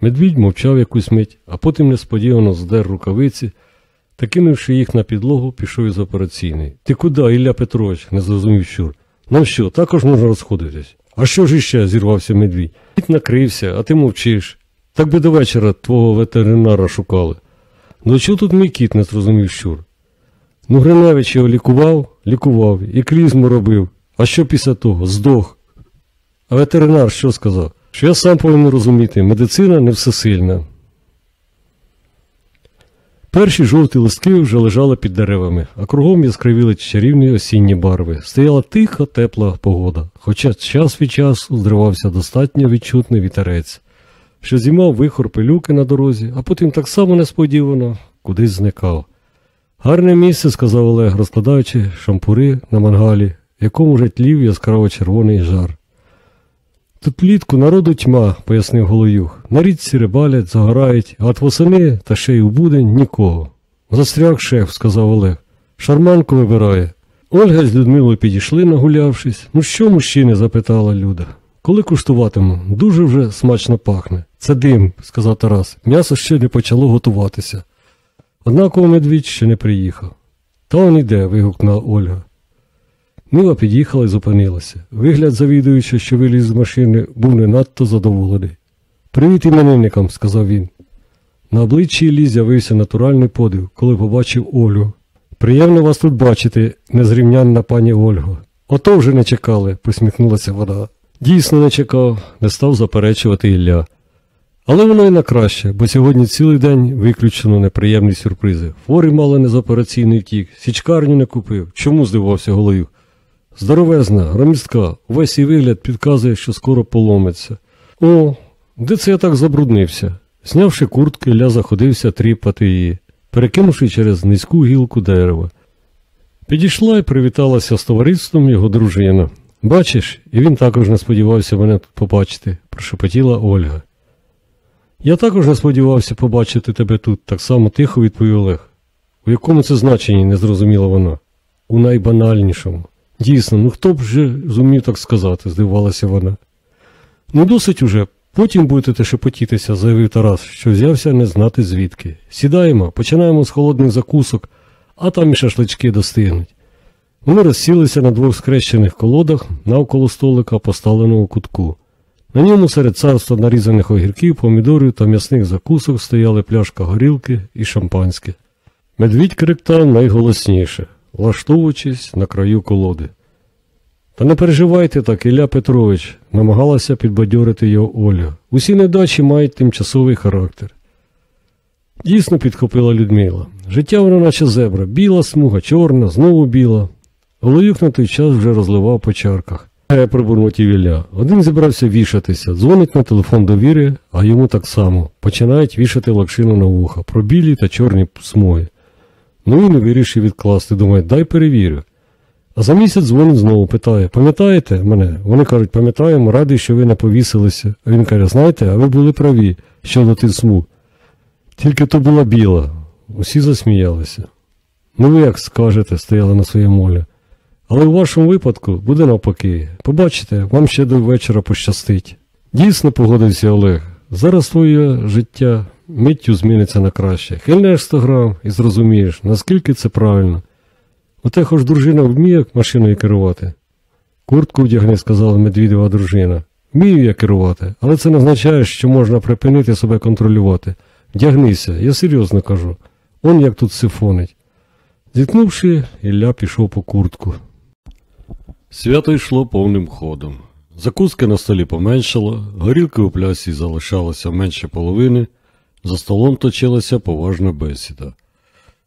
Медвідь мовчав якусь мить, а потім несподівано здер рукавиці та, кинувши їх на підлогу, пішов із операційної. Ти куди, Ілля Петрович? не зрозумів щур. Нам що, також можна розходитись? А що ж іще? зірвався медвідь. Кіт накрився, а ти мовчиш. Так би до вечора твого ветеринара шукали. Ну чого тут мій кіт, не зрозумів щур. Ну, Гриневич його лікував, лікував, і клізму робив. А що після того? Здох. А ветеринар що сказав? Що я сам повинен розуміти, медицина не всесильна. Перші жовті листки вже лежали під деревами, а кругом яскравіли чарівні осінні барви. Стояла тиха, тепла погода, хоча час від часу зривався достатньо відчутний вітерець, що зімав вихор пилюки на дорозі, а потім так само несподівано кудись зникав. Гарне місце, сказав Олег, розкладаючи шампури на мангалі, в якому вже тлів яскраво червоний жар. Тут влітку народу тьма, пояснив Голоюх. На річці рибалять, загорають, а от восени та ще й у будень нікого. Застряг шеф, сказав Олег. Шарманку вибирає. Ольга з Людмилою підійшли, нагулявшись. Ну що мужчини? запитала Люда. Коли куштуватиму? Дуже вже смачно пахне. Це дим, сказав Тарас. М'ясо ще не почало готуватися. Однаково медвідь ще не приїхав. Та он іде, вигукнула Ольга. Мила під'їхала і зупинилася. Вигляд завідуюча, що виліз з машини, був не надто задоволений. Привіт іменинникам, сказав він. На обличчі Іллі з'явився натуральний подив, коли побачив Олю. Приємно вас тут бачити, незрівнянна пані Ольго. Ото вже не чекали, посміхнулася вона. Дійсно не чекав, не став заперечувати Ілля. Але воно і на краще, бо сьогодні цілий день виключено неприємні сюрпризи. Фори мало не з операційний втік, січкарню не купив. Чому здивався головою? Здоровезна, громістка, увесь її вигляд підказує, що скоро поломиться. О, де це я так забруднився? Знявши куртки, Ля заходився тріпати її, перекинувши через низьку гілку дерева. Підійшла і привіталася з товариством його дружина. Бачиш, і він також не сподівався мене тут побачити, прошепотіла Ольга. Я також не сподівався побачити тебе тут, так само тихо відповів Олег. У якому це значенні, не зрозуміла вона. У найбанальнішому. Дійсно, ну хто б вже зумів так сказати, здивувалася вона. Ну досить уже, потім будете шепотітися, заявив Тарас, що взявся не знати звідки. Сідаємо, починаємо з холодних закусок, а там і шашлички достигнуть. Вони розсілися на двох скрещених колодах навколо столика, поставленого кутку. На ньому серед царства нарізаних огірків, помідорів та м'ясних закусок стояли пляшка горілки і шампанське. Медвідь кректав найголосніше, влаштовуючись на краю колоди. Та не переживайте так, Ілля Петрович, намагалася підбадьорити його Оля. Усі недачі мають тимчасовий характер. Дійсно підхопила Людмила. Життя воно наче зебра, біла смуга, чорна, знову біла. Голоюк на той час вже розливав по чарках. Е, пробурмотів Ілля. Один зібрався вішатися, дзвонить на телефон довіри, а йому так само. Починають вішати лакшину на вуха, про білі та чорні смуги. Ну він вирішив відкласти, думає, дай перевірю. А за місяць дзвонить знову, питає, пам'ятаєте мене? Вони кажуть, пам'ятаємо, радий, що ви не повісилися. А він каже, знаєте, а ви були праві щодо тих смуг. Тільки то була біла. Усі засміялися. Ну ви як скажете, стояла на своєму молі. Але у вашому випадку буде навпаки. Побачите, вам ще до вечора пощастить. Дійсно, погодився Олег. Зараз твоє життя миттю зміниться на краще. Хильнеш 100 грам і зрозумієш, наскільки це правильно. Оте хоч дружина вміє машиною керувати. Куртку вдягни, сказала Медвідова дружина. Вмію я керувати, але це не означає, що можна припинити себе контролювати. Вдягнися, я серйозно кажу. Он як тут сифонить. Зіткнувши, Ілля пішов по куртку. Свято йшло повним ходом. Закуски на столі поменшало, горілки у плясі залишалося менше половини, за столом точилася поважна бесіда.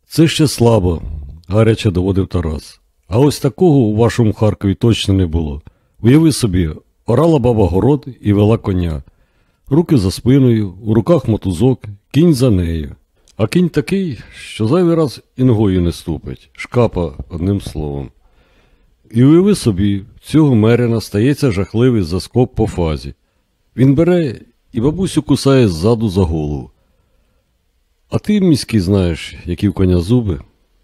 Це ще слабо, гаряче доводив Тарас. А ось такого у вашому Харкові точно не було. Уяви собі, Орала баба город і вела коня. Руки за спиною, у руках мотузок, кінь за нею. А кінь такий, що зайвий раз і ногою не ступить, шкапа одним словом. І уяви собі, цього мерина стається жахливий заскок по фазі. Він бере і бабусю кусає ззаду за голову. А ти, міський, знаєш, які в коня зуби.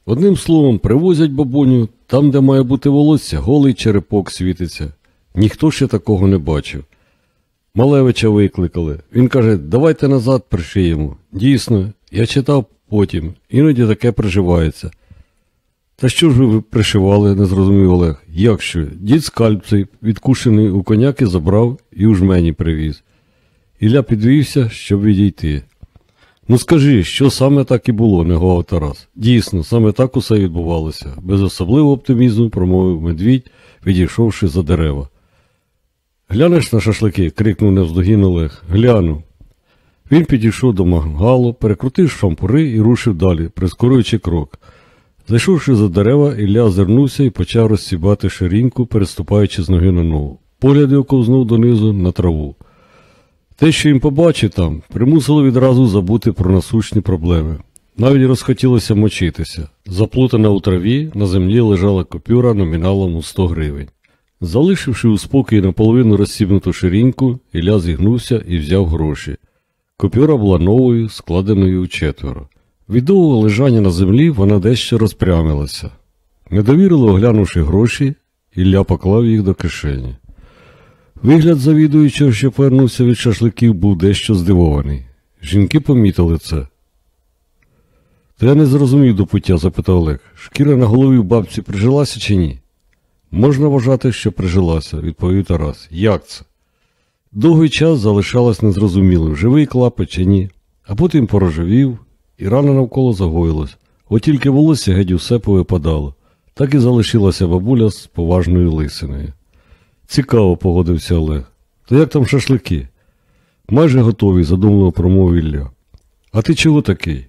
Одним словом, привозять бабуню там, де має бути волосся, голий черепок світиться. Ніхто ще такого не бачив. Малевича викликали. Він каже, давайте назад пришиємо. Дійсно, я читав потім, іноді таке приживається. Та що ж ви пришивали, не зрозумів Олег. Як що? Дід скальп цей відкушений у коняки забрав і у жмені привіз. Ілля підвівся, щоб відійти. Ну скажи, що саме так і було, негував Тарас. Дійсно, саме так усе відбувалося, без особливого оптимізму промовив медвідь, відійшовши за дерева. Глянеш на шашлики? крикнув невздогін Олег. Гляну. Він підійшов до мангалу, перекрутив шампури і рушив далі, прискорюючи крок. Зайшовши за дерева, Ілля озирнувся і почав розсібати ширинку, переступаючи з ноги на ногу. Погляд його ковзнув донизу на траву. Те, що він побачив там, примусило відразу забути про насущні проблеми. Навіть розхотілося мочитися. Заплутана у траві, на землі лежала купюра номіналом у 100 гривень. Залишивши у спокій наполовину розсібнуту ширинку, Ілля зігнувся і взяв гроші. Купюра була новою, складеною у четверо. Від довгого лежання на землі вона дещо розпрямилася. Недовірливо оглянувши гроші, Ілля поклав їх до кишені. Вигляд завідуючого, що повернувся від шашликів, був дещо здивований. Жінки помітили це. То я не зрозумів до пуття, запитав Олег. Шкіра на голові бабці прижилася чи ні? Можна вважати, що прижилася, відповів Тарас. Як це? Довгий час залишалось незрозумілим, живий клапоть чи ні, а потім порожевів, і рана навколо загоїлась. От тільки волосся геть усе повипадало. Так і залишилася бабуля з поважною лисиною. Цікаво, погодився Олег. То як там шашлики? Майже готові, задумливо промовив Ілля. А ти чого такий?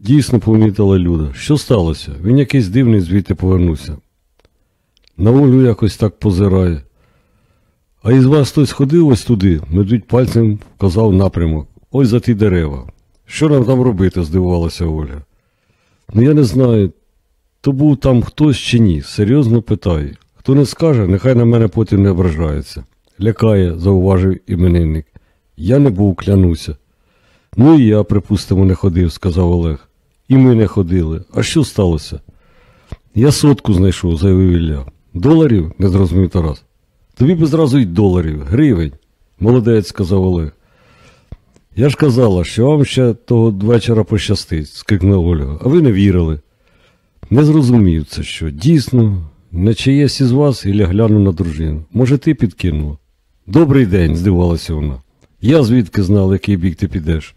Дійсно помітила Люда. Що сталося? Він якийсь дивний звідти повернувся. На волю якось так позирає. А із вас хтось ходив ось туди, медвідь пальцем вказав напрямок. Ось за ті дерева. Що нам там робити? здивувалася Оля. Ну я не знаю, то був там хтось чи ні. Серйозно питаю. Хто не скаже, нехай на мене потім не ображається. Лякає, зауважив іменинник. Я не був, клянуся. Ну і я, припустимо, не ходив, сказав Олег. І ми не ходили. А що сталося? Я сотку знайшов, заявив Ілля. Доларів? не зрозумів Тарас. Тобі б зразу й доларів, гривень. Молодець, сказав Олег. Я ж казала, що вам ще того вечора пощастить, скрикнула Ольга, а ви не вірили. Не зрозумів це що. Дійсно, не чиєсь із вас Ілля глянув на дружину. Може, ти підкинула? Добрий день, здивувалася вона. Я звідки знав, який бік ти підеш.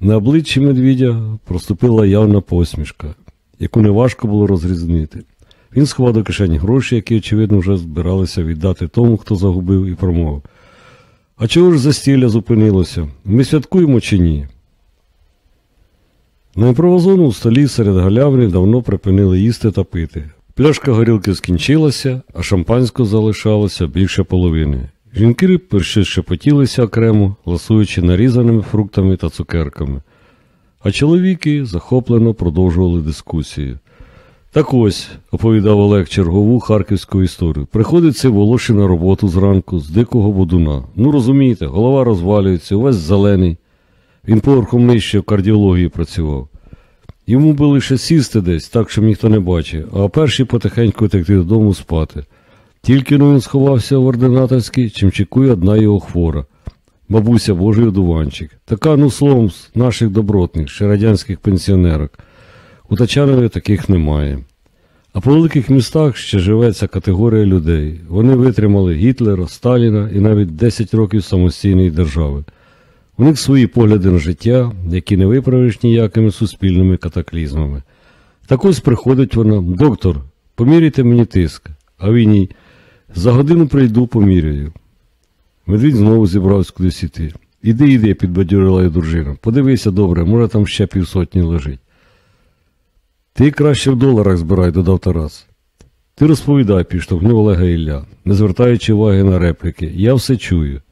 На обличчі медвідя проступила явна посмішка, яку неважко було розрізнити. Він сховав до кишені гроші, які, очевидно, вже збиралися віддати тому, хто загубив, і промовив. А чого ж застілля зупинилося? Ми святкуємо чи ні? На імпровазоному столі серед галявини давно припинили їсти та пити. Пляшка горілки скінчилася, а шампанського залишалося більше половини. Жінки перші шепотілися окремо, ласуючи нарізаними фруктами та цукерками. А чоловіки захоплено продовжували дискусію. Так ось, оповідав Олег чергову харківську історію. Приходить цей Волошин на роботу зранку з дикого бодуна. Ну розумієте, голова розвалюється, увесь зелений. Він поверхом нижче в кардіології працював. Йому би лише сісти десь, так, щоб ніхто не бачив, а перші потихеньку текти додому спати. Тільки но він сховався в ординаторській, чим чекує одна його хвора. Бабуся Божий одуванчик. Така, ну словом, наших добротних, ще радянських пенсіонерок. У Тачанові таких немає. А по великих містах ще живе ця категорія людей. Вони витримали Гітлера, Сталіна і навіть 10 років самостійної держави. У них свої погляди на життя, які не виправиш ніякими суспільними катаклізмами. Так ось приходить вона, доктор, поміряйте мені тиск, а він їй за годину прийду, поміряю. Медвідь знову зібрався кудись іти. Іди, іди, підбадьорила її дружина. Подивися добре, може там ще півсотні лежить. Ти краще в доларах збирай, додав Тарас. Ти розповідай, підштовхнув Олега Ілля, не звертаючи уваги на репліки. Я все чую.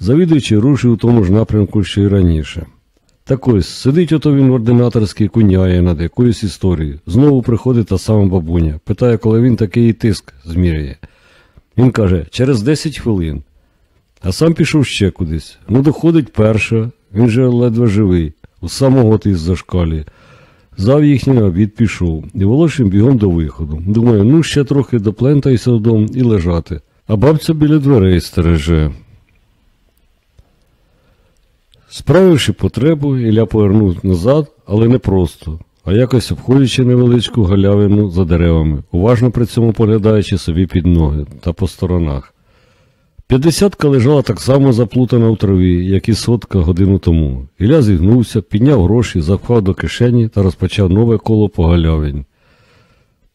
Завідуючий рушив у тому ж напрямку, що й раніше. Так ось, сидить ото він в ординаторській куняє над якоюсь історією. Знову приходить та сама бабуня, питає, коли він такий тиск зміряє. Він каже, через 10 хвилин. А сам пішов ще кудись. Ну, доходить перша, він же ледве живий, у самого із зашкалює. Зав їхній обід пішов, і Волошин бігом до виходу. Думаю, ну ще трохи доплентаюся додому і лежати. А бабця біля дверей стереже. Справивши потребу, Ілля повернув назад, але не просто, а якось обходячи невеличку галявину за деревами, уважно при цьому поглядаючи собі під ноги та по сторонах. П'ятдесятка лежала так само заплутана в траві, як і сотка годину тому. Ілля зігнувся, підняв гроші, запхав до кишені та розпочав нове коло по галявині.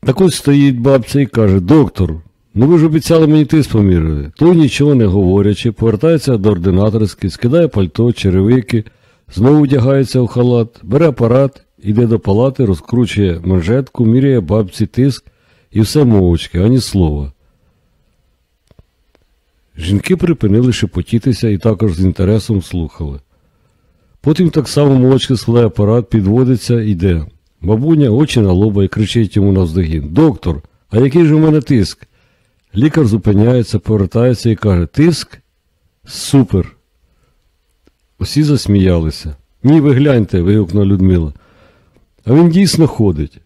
Так ось стоїть бабця і каже, доктор, ну ви ж обіцяли мені тиск поміряти. Той нічого не говорячи, повертається до ординаторськи, скидає пальто, черевики, знову вдягається в халат, бере апарат, іде до палати, розкручує манжетку, міряє бабці тиск і все мовчки, ані слова. Жінки припинили шепотітися і також з інтересом слухали. Потім так само молочки складає апарат, підводиться йде. Бабуня очі на лоба і кричить йому навздогін. Доктор, а який же у мене тиск? Лікар зупиняється, повертається і каже: Тиск? Супер. Усі засміялися. Ні, ви гляньте, вигукнула Людмила. А він дійсно ходить.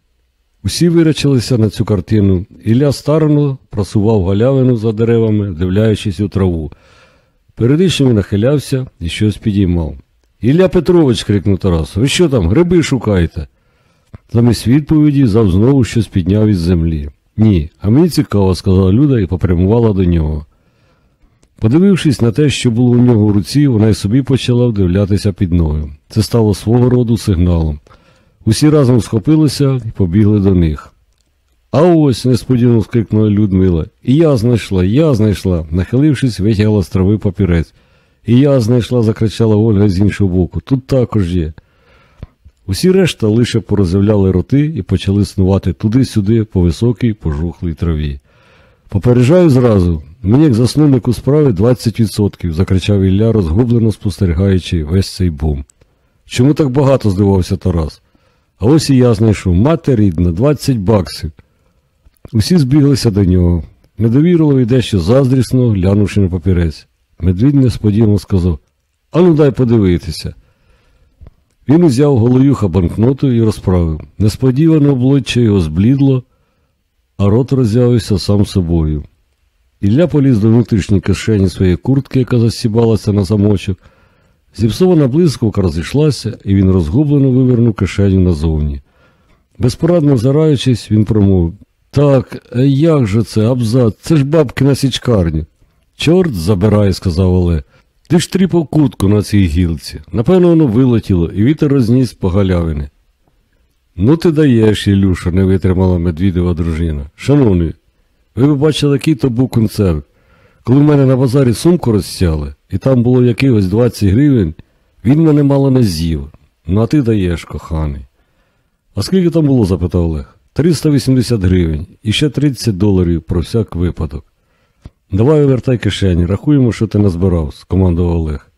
Усі вирячилися на цю картину. Ілля старано просував галявину за деревами, дивляючись у траву. Періодично він нахилявся і щось підіймав. Ілля Петрович, крикнув Тарас, ви що там, гриби шукаєте? Замість відповіді зав знову щось підняв із землі. Ні, а мені цікаво, сказала Люда і попрямувала до нього. Подивившись на те, що було у нього в руці, вона й собі почала вдивлятися під ноги. Це стало свого роду сигналом. Усі разом схопилися і побігли до них. А ось, несподівано скрикнула Людмила. І я знайшла, я знайшла, нахилившись, витягла з трави папірець. І я знайшла, закричала Ольга з іншого боку. Тут також є. Усі решта лише порозявляли роти і почали снувати туди-сюди по високій пожухлій траві. Попереджаю зразу, мені як засновнику справи 20%, закричав Ілля, розгублено спостерігаючи весь цей бум. Чому так багато здивався Тарас? Ось і я знайшов мати рідна, 20 баксів. Усі збіглися до нього. Недовірливо і дещо заздрісно, глянувши на папірець. Медвідь несподівано сказав Ану дай подивитися. Він узяв голоюха банкноту і розправив. Несподівано обличчя його зблідло, а рот роззявився сам собою. Ілля поліз до внутрішньої кишені своєї куртки, яка засібалася на замочок. Зіпсована блискавка розійшлася, і він розгублено вивернув кишеню назовні. Безпорадно взираючись, він промовив Так, е, як же це, абзац, це ж бабки на січкарню. Чорт забирай, сказав Олег. Ти ж тріпав кутку на цій гілці. Напевно, воно вилетіло, і вітер розніс по галявини. Ну ти даєш, Ілюша, не витримала Медвідова дружина. Шановний, ви б бачили, який то був концерт. Коли в мене на базарі сумку розсяли, і там було якихось 20 гривень, він мене мало не з'їв. Ну а ти даєш, коханий. А скільки там було? запитав Олег. 380 гривень і ще 30 доларів про всяк випадок. Давай увертай кишені, рахуємо, що ти назбирав, скомандував Олег.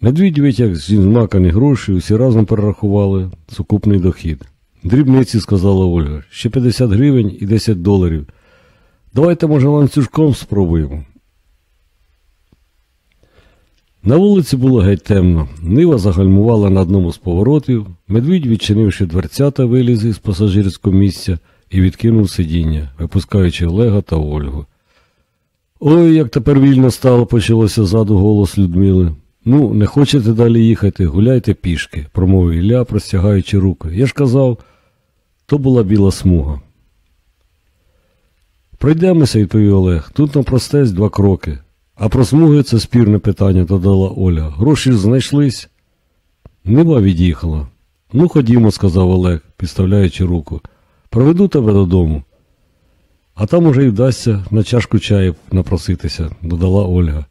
Медвідь витяг з змакані гроші, усі разом перерахували сукупний дохід. Дрібниці, сказала Ольга, ще 50 гривень і 10 доларів. Давайте, може, ланцюжком спробуємо. На вулиці було геть темно. Нива загальмувала на одному з поворотів, медвідь, відчинивши дверцята, виліз із пасажирського місця і відкинув сидіння, випускаючи Олега та Ольгу. Ой, як тепер вільно стало, почалося ззаду голос Людмили. Ну, не хочете далі їхати, гуляйте пішки, промовив Ілля, простягаючи руки. Я ж казав, то була біла смуга. Пройдемося, відповів Олег. Тут напростець два кроки. А про смуги це спірне питання, додала Оля. Гроші знайшлись. Нива від'їхала. Ну, ходімо, сказав Олег, підставляючи руку. Проведу тебе додому. А там уже й вдасться на чашку чаю напроситися, додала Ольга.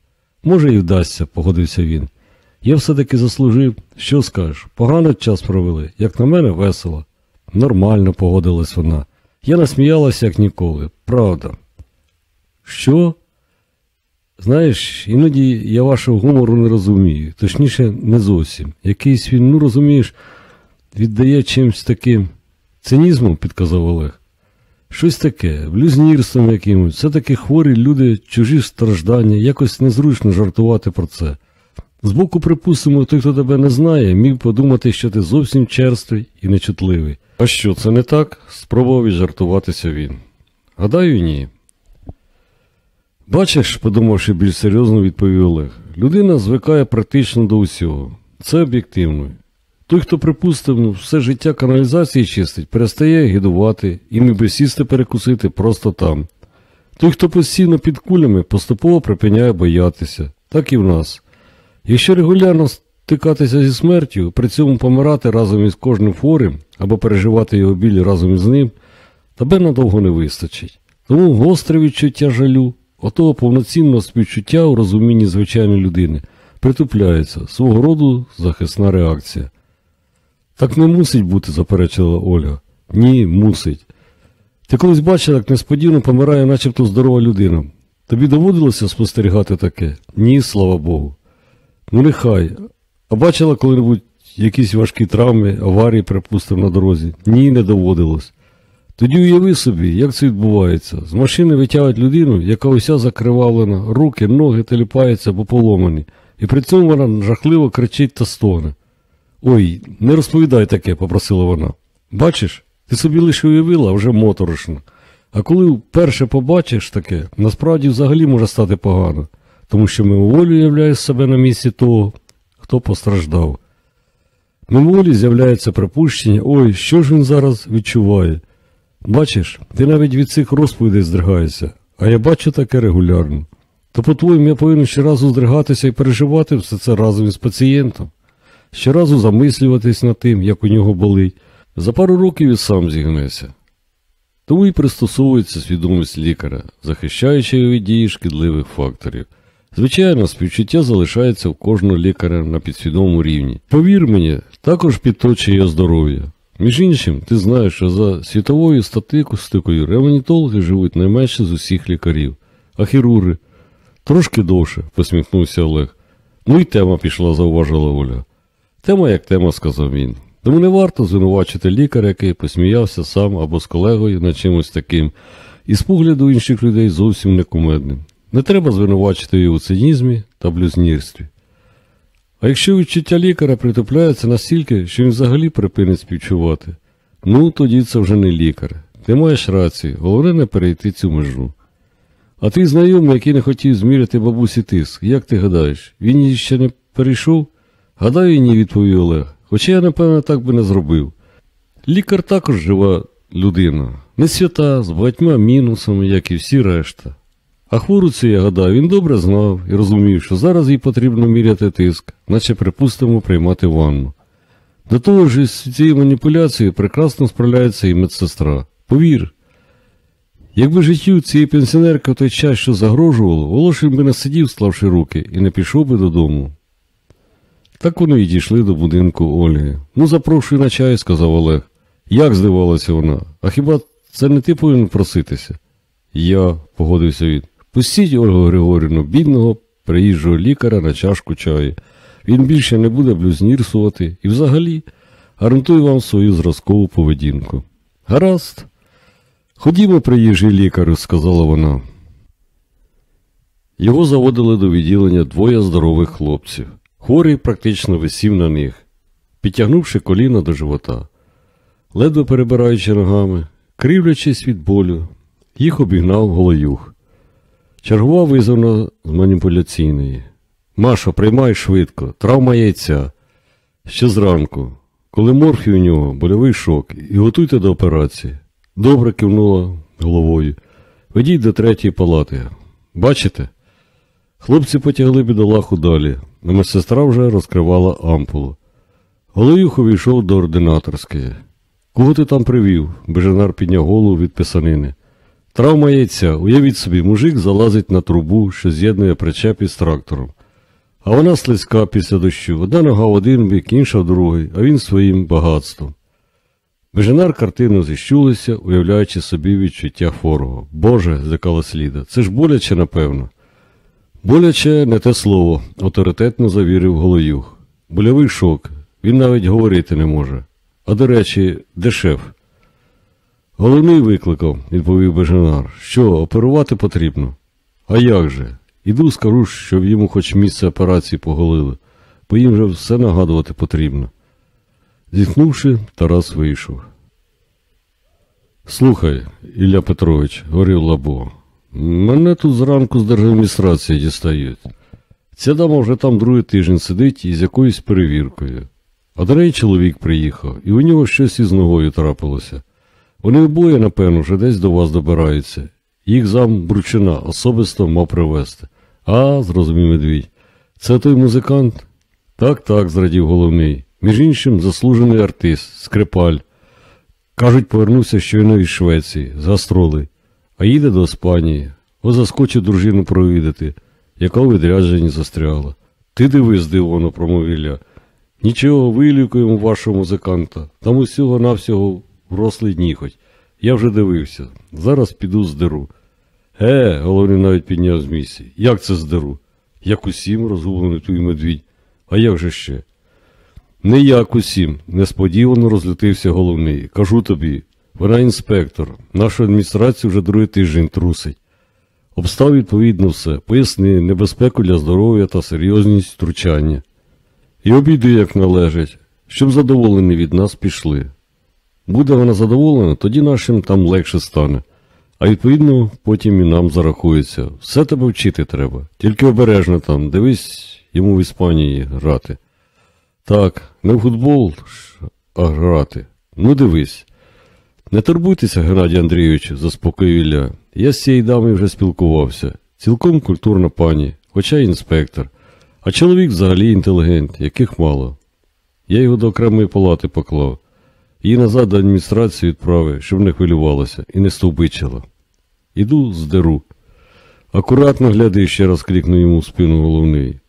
Може, і вдасться, погодився він. Я все-таки заслужив. Що скажеш? Погано час провели, як на мене, весело. Нормально, погодилась вона. Я насміялася, як ніколи. Правда. Що? Знаєш, іноді я вашого гумору не розумію, точніше, не зовсім. Якийсь він, ну розумієш, віддає чимось таким цинізмом, підказав Олег. Щось таке, блюзнірством якимось, все таки хворі люди, чужі страждання, якось незручно жартувати про це. Збоку, припустимо, той, хто тебе не знає, міг подумати, що ти зовсім черствий і нечутливий. А що, це не так? спробував віджартуватися він. Гадаю, ні. Бачиш, подумавши більш серйозно, відповів Олег, людина звикає практично до усього. Це об'єктивно. Той, хто припустив, ну, все життя каналізації чистить, перестає гідувати і міг би сісти перекусити просто там. Той, хто постійно під кулями, поступово припиняє боятися. Так і в нас. Якщо регулярно стикатися зі смертю, при цьому помирати разом із кожним хворим або переживати його біль разом із ним, тебе надовго не вистачить. Тому гостре відчуття жалю, отого повноцінного співчуття у розумінні звичайної людини притупляється, свого роду захисна реакція. Так не мусить бути, заперечила Ольга. Ні, мусить. Ти колись бачила, як несподівано помирає начебто здорова людина. Тобі доводилося спостерігати таке? Ні, слава Богу. Ну нехай. А бачила коли-небудь якісь важкі травми, аварії, припустимо, на дорозі? Ні, не доводилось. Тоді уяви собі, як це відбувається. З машини витягують людину, яка уся закривавлена, руки, ноги теліпаються або поломані, і при цьому вона жахливо кричить та стогне. Ой, не розповідай таке, попросила вона. Бачиш, ти собі лише уявила, а вже моторошно. А коли вперше побачиш таке, насправді взагалі може стати погано, тому що мимоволі уявляєш себе на місці того, хто постраждав. Мимоволі з'являється припущення, ой, що ж він зараз відчуває. Бачиш, ти навіть від цих розповідей здригаєшся, а я бачу таке регулярно. То, по-твоєму, я повинен щоразу здригатися і переживати все це разом із пацієнтом, щоразу замислюватись над тим, як у нього болить. За пару років і сам зігнеся. Тому і пристосовується свідомість лікаря, захищаючи його від дії шкідливих факторів. Звичайно, співчуття залишається в кожного лікаря на підсвідомому рівні. Повір мені, також підточує його здоров'я. Між іншим, ти знаєш, що за світовою статистикою ревматологи живуть найменше з усіх лікарів, а хірурги трошки довше, посміхнувся Олег. Ну і тема пішла, зауважила Оля. Тема як тема, сказав він. Тому не варто звинувачити лікаря, який посміявся сам або з колегою над чимось таким, і з погляду інших людей зовсім не кумедним. Не треба звинувачити його у цинізмі та блюзнірстві. А якщо відчуття лікаря притупляється настільки, що він взагалі припинить співчувати, ну тоді це вже не лікар. Ти маєш рацію, головне не перейти цю межу. А твій знайомий, який не хотів зміряти бабусі тиск, як ти гадаєш, він її ще не перейшов? Гадаю, ні, відповів Олег. Хоча я, напевно, так би не зробив. Лікар також жива людина, не свята, з багатьма мінусами, як і всі решта. А хвору цю, я гадаю, він добре знав і розумів, що зараз їй потрібно міряти тиск, наче, припустимо, приймати ванну. До того ж, з цією маніпуляцією прекрасно справляється і медсестра. Повір. Якби життю цієї пенсіонерки в той час, що загрожувало, Волошин би не сидів, склавши руки, і не пішов би додому. Так вони й дійшли до будинку Ольги. Ну, запрошую на чай, сказав Олег. Як здивалася вона? А хіба це не ти повинен проситися? Я, погодився він. Пустіть Ольгу Григорівну, бідного приїжджого лікаря на чашку чаю. Він більше не буде блюзнірсувати і взагалі гарантую вам свою зразкову поведінку. Гаразд. Ходімо, приїжджий лікарю, сказала вона. Його заводили до відділення двоє здорових хлопців. Хворий практично висів на них, підтягнувши коліна до живота. Ледве перебираючи ногами, кривлячись від болю, їх обігнав голоюх. Чергова визвана з маніпуляційної. Машо, приймай швидко, травма яйця. Ще зранку, коли морфій у нього, больовий шок, і готуйте до операції. Добре кивнула головою. Ведіть до третьої палати. Бачите? Хлопці потягли бідолаху далі, а медсестра вже розкривала ампулу. Голоюх увійшов до ординаторської. Кого ти там привів? Беженар підняв голову від писанини. Травма яйця, уявіть собі, мужик залазить на трубу, що з'єднує причеп із трактором. А вона слизька після дощу. Одна нога в один бік, інша в другий, а він своїм багатством. Беженар картину зіщулися, уявляючи собі відчуття хворого. Боже, злякала сліда, це ж боляче, напевно. Боляче не те слово, авторитетно завірив Голоюх. Больовий шок, він навіть говорити не може. А до речі, де шеф? Головний викликав, відповів Беженар. Що, оперувати потрібно? А як же? Іду скажу, щоб йому хоч місце операції поголили, бо їм же все нагадувати потрібно. Зітхнувши, Тарас вийшов. Слухай, Ілля Петрович, говорив Лабо, мене тут зранку з держадміністрації дістають. Ця дама вже там другий тиждень сидить із якоюсь перевіркою. А до неї чоловік приїхав, і у нього щось із ногою трапилося. Вони обоє, напевно, вже десь до вас добираються. Їх зам Бручина особисто мав привезти. А, зрозумів медвідь. Це той музикант? Так, так, зрадів головний. Між іншим, заслужений артист, скрипаль. Кажуть, повернувся щойно із Швеції, з гастролей, а їде до Іспанії. Ось заскочив дружину провідати, яка у відрядженні застрягла. Ти дивись, здивовано промовив Ілля. Нічого, вилікуємо вашого музиканта. Там усього навсього врослий дніхоть. Я вже дивився. Зараз піду здеру. Е, головний навіть підняв з місця. Як це здеру? Як усім, розгублений твій медвідь. А як же ще? Не як усім, несподівано розлютився головний. Кажу тобі, вона інспектор. Нашу адміністрацію вже другий тиждень трусить. Обстав відповідно все, поясни небезпеку для здоров'я та серйозність втручання. І обійди, як належить, щоб задоволені від нас пішли. Буде вона задоволена, тоді нашим там легше стане. А відповідно, потім і нам зарахується. Все тебе вчити треба. Тільки обережно там, дивись йому в Іспанії грати. Так, не в футбол, а грати. Ну дивись. Не турбуйтеся, Геннадій Андрійовичу, заспокоїв Ілля. Я з цією дамою вже спілкувався. Цілком культурна пані, хоча й інспектор. А чоловік взагалі інтелігент, яких мало. Я його до окремої палати поклав. Її назад до адміністрації відправив, щоб не хвилювалося і не стовбичила. Іду здеру. Акуратно гляди, ще раз клікнув йому в спину головний.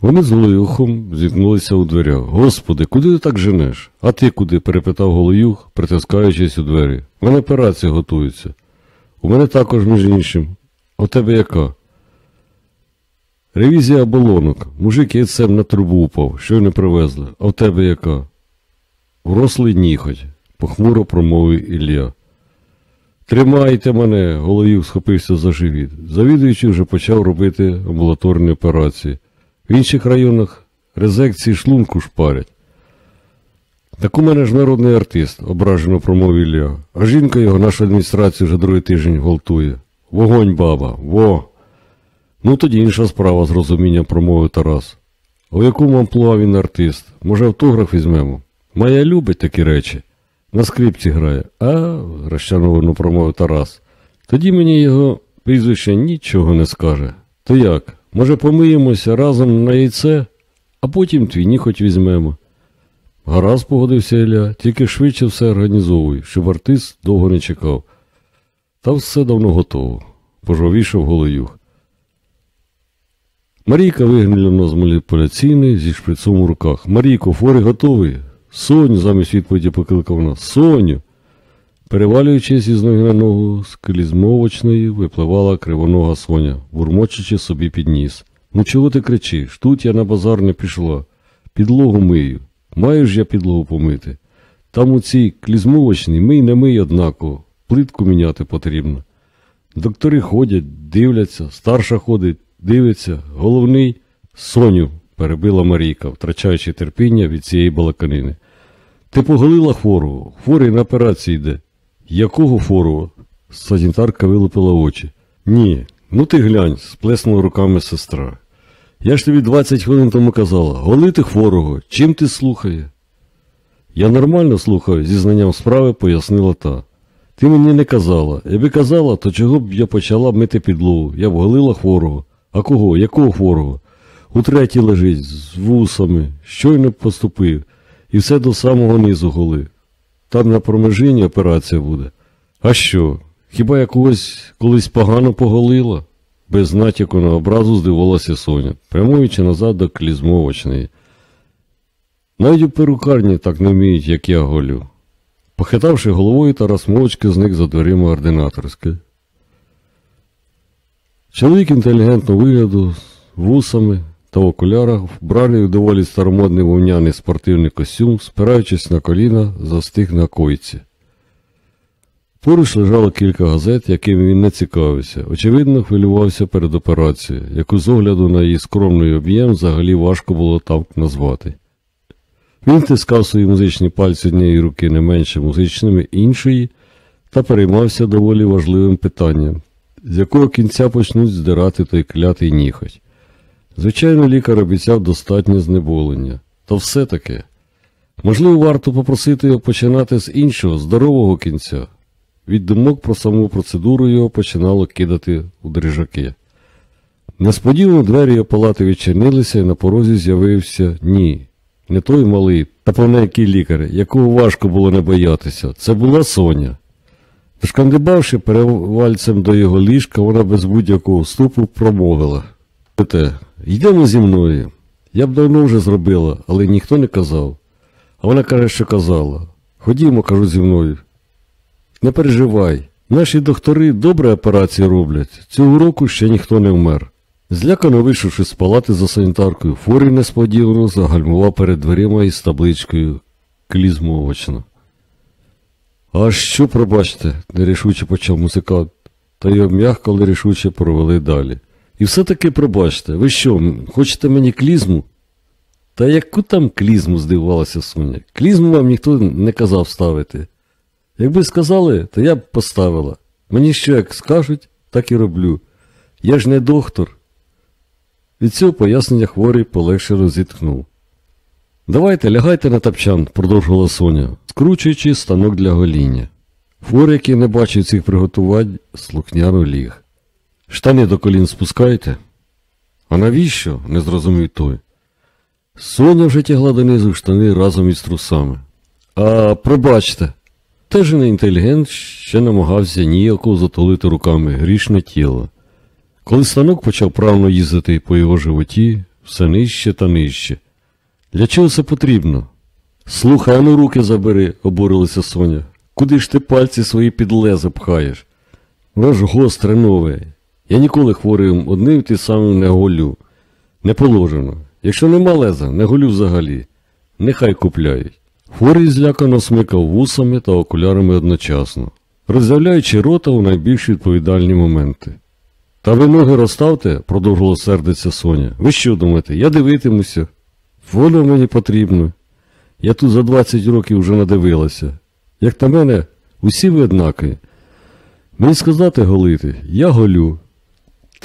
Вони з Голоюхом зіткнулися у дверях. Господи, куди ти так женеш? А ти куди? перепитав Голоюх, притискаючись у двері. У мене операція готується. У мене також, між іншим. А у тебе яка? Ревізія оболонок. Мужик яйцем на трубу упав, що й не привезли. А в тебе яка? Врослий ніхоть, похмуро промовив Ілля. Тримайте мене, Голоюх схопився за живіт. Завідуючий вже почав робити амбулаторні операції. В інших районах резекції шлунку шпарять. Так у мене ж народний артист, ображено промовив Ілля. А жінка його нашу адміністрацію вже другий тиждень гвалтує. Вогонь, баба, во. Ну тоді інша справа з розумінням промовив Тарас. У якому амплуа він артист? Може, автограф візьмемо? Моя любить такі речі. На скрипці грає. А, розчановано промовив Тарас. Тоді мені його прізвище нічого не скаже. То як? Може, помиємося разом на яйце, а потім твій ніхоть візьмемо. Гаразд, погодився Ілля, тільки швидше все організовуй, щоб артист довго не чекав. Та все давно готово, пожовішав Голоюх. Марійка виглянула з маніпуляційної зі шприцом у руках. Марійко, фори готовий? Соню, замість відповіді покликав вона. Соню. Перевалюючись із ноги на ногу, з клізмовочної випливала кривонога Соня, бурмочучи собі під ніс. Ну чого ти кричиш? Тут я на базар не пішла. Підлогу мию. Маю ж я підлогу помити. Там у цій клізмовочній мий не мий однаково. Плитку міняти потрібно. Доктори ходять, дивляться, старша ходить, дивиться, головний Соню, перебила Марійка, втрачаючи терпіння від цієї балаканини. Ти поголила хворого, хворий на операції йде. Якого хворого? Санітарка вилупила очі. Ні, ну ти глянь, сплеснула руками сестра. Я ж тобі 20 хвилин тому казала, голити хворого, чим ти слухає? Я нормально слухаю, зі знанням справи пояснила та. Ти мені не казала. Якби казала, то чого б я почала мити підлогу? Я б голила хворого. А кого? Якого хворого? У третій лежить, з вусами, щойно поступив, і все до самого низу голи. Там на промежині операція буде. А що? Хіба я когось колись погано поголила? Без натяку на образу здивувалася Соня, прямуючи назад до клізмовочної. Навіть у перукарні так не вміють, як я голю. Похитавши головою, Тарас мовчки зник за дверима ординаторської. Чоловік інтелігентного вигляду вусами та в окулярах, вбраний у доволі старомодний вовняний спортивний костюм, спираючись на коліна, застиг на койці. Поруч лежало кілька газет, якими він не цікавився. Очевидно, хвилювався перед операцією, яку з огляду на її скромний об'єм взагалі важко було так назвати. Він тискав свої музичні пальці однієї руки не менше музичними іншої та переймався доволі важливим питанням, з якого кінця почнуть здирати той клятий ніхоть. Звичайно, лікар обіцяв достатнє знеболення. Та все таки. Можливо, варто попросити його починати з іншого, здорового кінця. Від думок про саму процедуру його починало кидати у дрижаки. Несподівано двері його палати відчинилися і на порозі з'явився ні. Не той малий та повненький лікар, якого важко було не боятися. Це була Соня. Шкандибавши перевальцем до його ліжка, вона без будь-якого вступу промовила. Йдемо зі мною. Я б давно вже зробила, але ніхто не казав. А вона каже, що казала. Ходімо, кажу, зі мною. Не переживай. Наші доктори добре операції роблять. Цього року ще ніхто не вмер. Злякано вийшовши з палати за санітаркою, Форій несподівано загальмував перед дверима із табличкою клізмовочно. А що, пробачте, нерішуче почав музикант, та й м'ягко, але рішуче провели далі. І все-таки пробачте, ви що, хочете мені клізму? Та яку там клізму, здивувалася Соня. Клізму вам ніхто не казав ставити. Якби сказали, то я б поставила. Мені що як скажуть, так і роблю. Я ж не доктор. Від цього пояснення хворий полегше розітхнув. Давайте, лягайте на тапчан, продовжувала Соня, скручуючи станок для гоління. Хворий, який не бачив цих приготувань, слухняно ліг. Штани до колін спускайте. А навіщо? не зрозумів той. Соня вже тягла донизу штани разом із трусами. А пробачте. Теж не інтелігент ще намагався ніяко затулити руками грішне тіло. Коли станок почав правно їздити по його животі, все нижче та нижче. Для чого це потрібно? Слухай, ну руки забери, обурилася Соня. Куди ж ти пальці свої під лезо пхаєш? Ж гостре нове. Я ніколи хворим одним тим самим не голю. Не положено. Якщо нема леза, не голю взагалі. Нехай купляють. Хворий злякано смикав вусами та окулярами одночасно, роззявляючи рота у найбільш відповідальні моменти. Та ви ноги розставте, продовжувала сердиться Соня. Ви що думаєте, я дивитимуся. Воно мені потрібно. Я тут за 20 років вже надивилася. Як на мене, усі ви однакові. Мені сказати голити, я голю.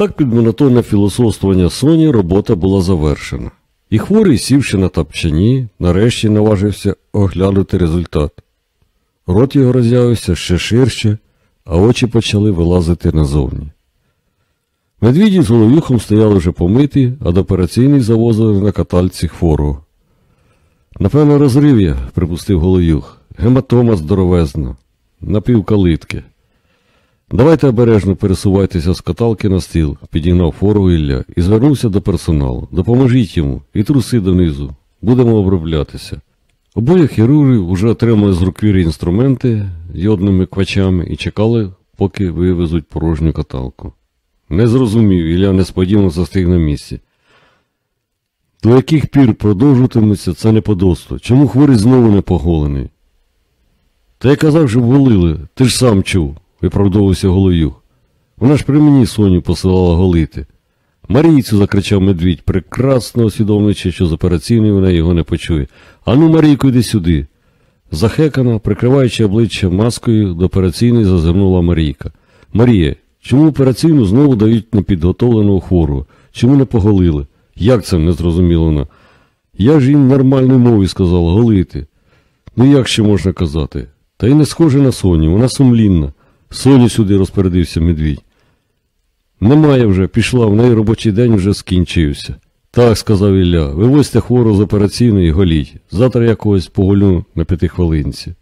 Так під монотонне філософствування Соні робота була завершена. І хворий, сівши на тапчані, нарешті наважився оглянути результат. Рот його роз'явився ще ширше, а очі почали вилазити назовні. Медвіді з головюхом стояли вже помиті, а до операційний завозили на катальці хворого. Напевно, розрив'я, припустив головюх. Гематома здоровезна, напівкалитки. Давайте обережно пересувайтеся з каталки на стіл, підігнав фору Ілля і звернувся до персоналу. Допоможіть йому і труси донизу. Будемо оброблятися. Обоє хірургів уже отримали з руквірі інструменти йодними квачами і чекали, поки вивезуть порожню каталку. Не зрозумів, Ілля несподівано застиг на місці. До яких пір продовжуватиметься це неподобство? Чому хворий знову не поголений? Та я казав, щоб голили, ти ж сам чув, виправдовувався Голоюх. Вона ж при мені Соню посилала голити. Марійцю, закричав медвідь, прекрасно усвідомлюючи, що з операційної вона його не почує. Ану, Марійко, йди сюди. Захекана, прикриваючи обличчя маскою, до операційної зазирнула Марійка. Марія, чому операційну знову дають непідготовленого хворого? Чому не поголили? Як це не зрозуміла вона? Я ж їм нормальною мовою сказала голити. Ну як ще можна казати? Та й не схоже на Соню, вона сумлінна. Соню сюди розпорядився медвідь. Немає вже, пішла, в неї робочий день вже скінчився. Так, сказав Ілля, вивозьте хвору з операційної голіть. Завтра я когось поголю на п'ятихвилинці.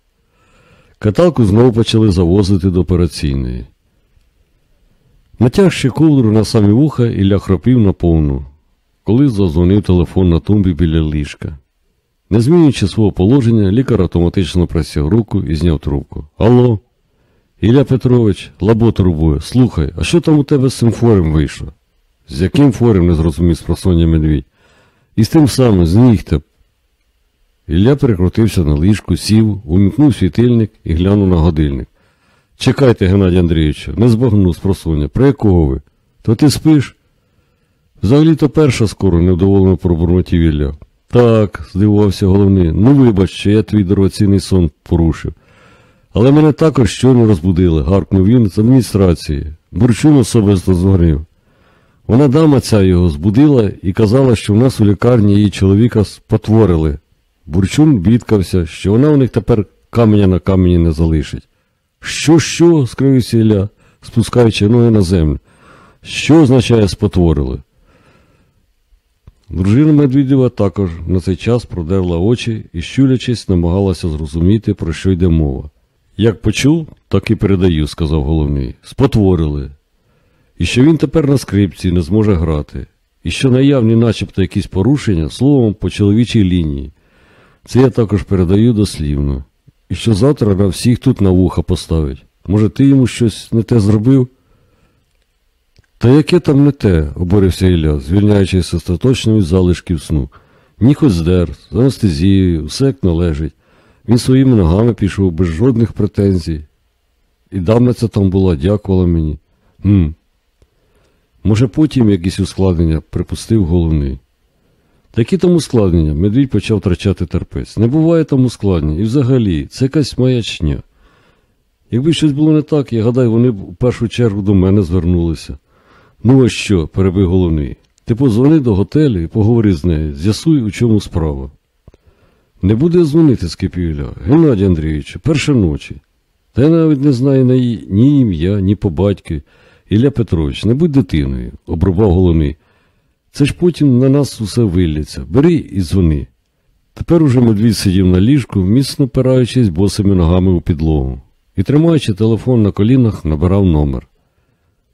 Каталку знову почали завозити до операційної. Натягши ковдру на самі вуха, Ілля хропів наповну, коли задзвонив телефон на тумбі біля ліжка. Не змінюючи свого положення, лікар автоматично просяг руку і зняв трубку. Алло? Ілля Петрович, лабо турбує. Слухай, а що там у тебе з цим форем вийшло? З яким форем не зрозумів спросоння медвідь? І з тим самим, з нігтя. Ілля перекрутився на ліжку, сів, умікнув світильник і глянув на годинник. Чекайте, Геннадій Андрійовичу, не збагну спросоння. Про якого ви? То ти спиш? Взагалі то перша скоро невдоволено пробурмотів Ілля. Так, здивувався головний. Ну вибач, що я твій дорогоцінний сон порушив. Але мене також щойно розбудили, гаркнув він з адміністрації. Бурчун особисто дзвонив. Вона дама ця його збудила і казала, що в нас у лікарні її чоловіка спотворили. Бурчун бідкався, що вона у них тепер каменя на камені не залишить. Що, що? скривився Ілля, спускаючи ноги на землю. Що означає спотворили? Дружина Медведєва також на цей час продерла очі і, щулячись, намагалася зрозуміти, про що йде мова. Як почув, так і передаю, сказав головний. Спотворили. І що він тепер на скрипці не зможе грати. І що наявні начебто якісь порушення словом по чоловічій лінії. Це я також передаю дослівно. І що завтра на всіх тут на вуха поставить. Може, ти йому щось не те зробив? Та яке там не те, оборився Ілля, звільняючись остаточно від залишків сну. Ніхось здер, з анестезією, все як належить. Він своїми ногами пішов без жодних претензій. І дама ця там була, дякувала мені. Гм. Може, потім якісь ускладнення припустив головний. Такі там ускладнення, медвідь почав втрачати терпець. Не буває там ускладнень. І взагалі, це якась маячня. Якби щось було не так, я гадаю, вони у першу чергу до мене звернулися. Ну ось що, перебив головний. Ти подзвони до готелю і поговори з нею, з'ясуй, у чому справа. Не буде дзвонити, Ілля. Геннадій Андрійович, перша ночі. Та я навіть не знаю ні, ім'я, ні по батькові. Ілля Петрович, не будь дитиною, обрубав головний. Це ж потім на нас усе вилляться. Бери і дзвони. Тепер уже медвідь сидів на ліжку, міцно пираючись босими ногами у підлогу, і, тримаючи телефон на колінах, набирав номер.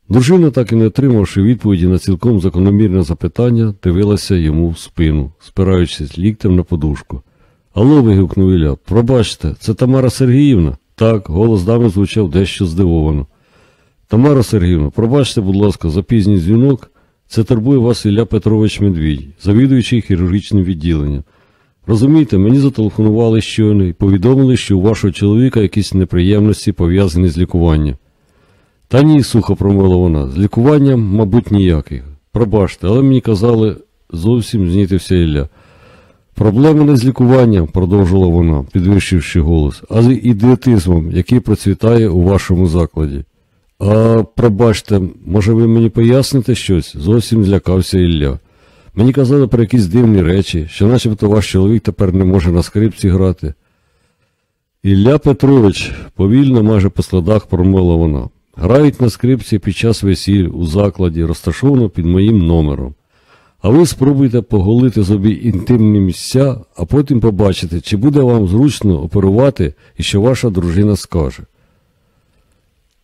Дружина, так і не отримавши відповіді на цілком закономірне запитання, дивилася йому в спину, спираючись ліктем на подушку. Алло, вигукнув Ілля, пробачте, це Тамара Сергіївна? Так, голос дами звучав дещо здивовано. Тамара Сергіївна, пробачте, будь ласка, за пізній дзвінок. Це турбує вас Ілля Петрович Медвідь, завідуючий хірургічним відділенням. Розумієте, мені зателефонували щойно і повідомили, що у вашого чоловіка якісь неприємності пов'язані з лікуванням. Та ні, сухо промовила вона, з лікуванням, мабуть, ніяких. Пробачте, але мені казали, зовсім знітився Ілля. Проблеми не з лікуванням, продовжила вона, підвищивши голос, а з ідіотизмом, який процвітає у вашому закладі. А пробачте, може ви мені поясните щось? Зовсім злякався Ілля. Мені казали про якісь дивні речі, що начебто ваш чоловік тепер не може на скрипці грати. Ілля Петрович, повільно, майже по складах промовила вона. Грають на скрипці під час весіль у закладі, розташовано під моїм номером. А ви спробуйте поголити собі інтимні місця, а потім побачите, чи буде вам зручно оперувати і що ваша дружина скаже.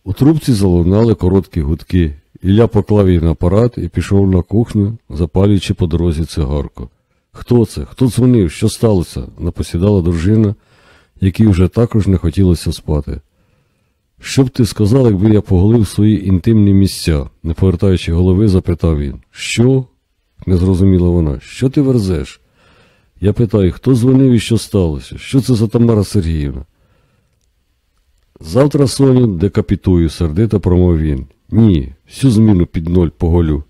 У трубці залунали короткі гудки. Ілля поклав її на апарат і пішов на кухню, запалюючи по дорозі цигарку. Хто це? Хто дзвонив? Що сталося? напосідала дружина, якій вже також не хотілося спати. Що б ти сказав, якби я поголив свої інтимні місця, не повертаючи голови, запитав він. Що? Не зрозуміла вона. Що ти верзеш? Я питаю, хто дзвонив і що сталося? Що це за Тамара Сергіївна? Завтра Соню декапітую, сердито промов він. Ні, всю зміну під ноль поголю.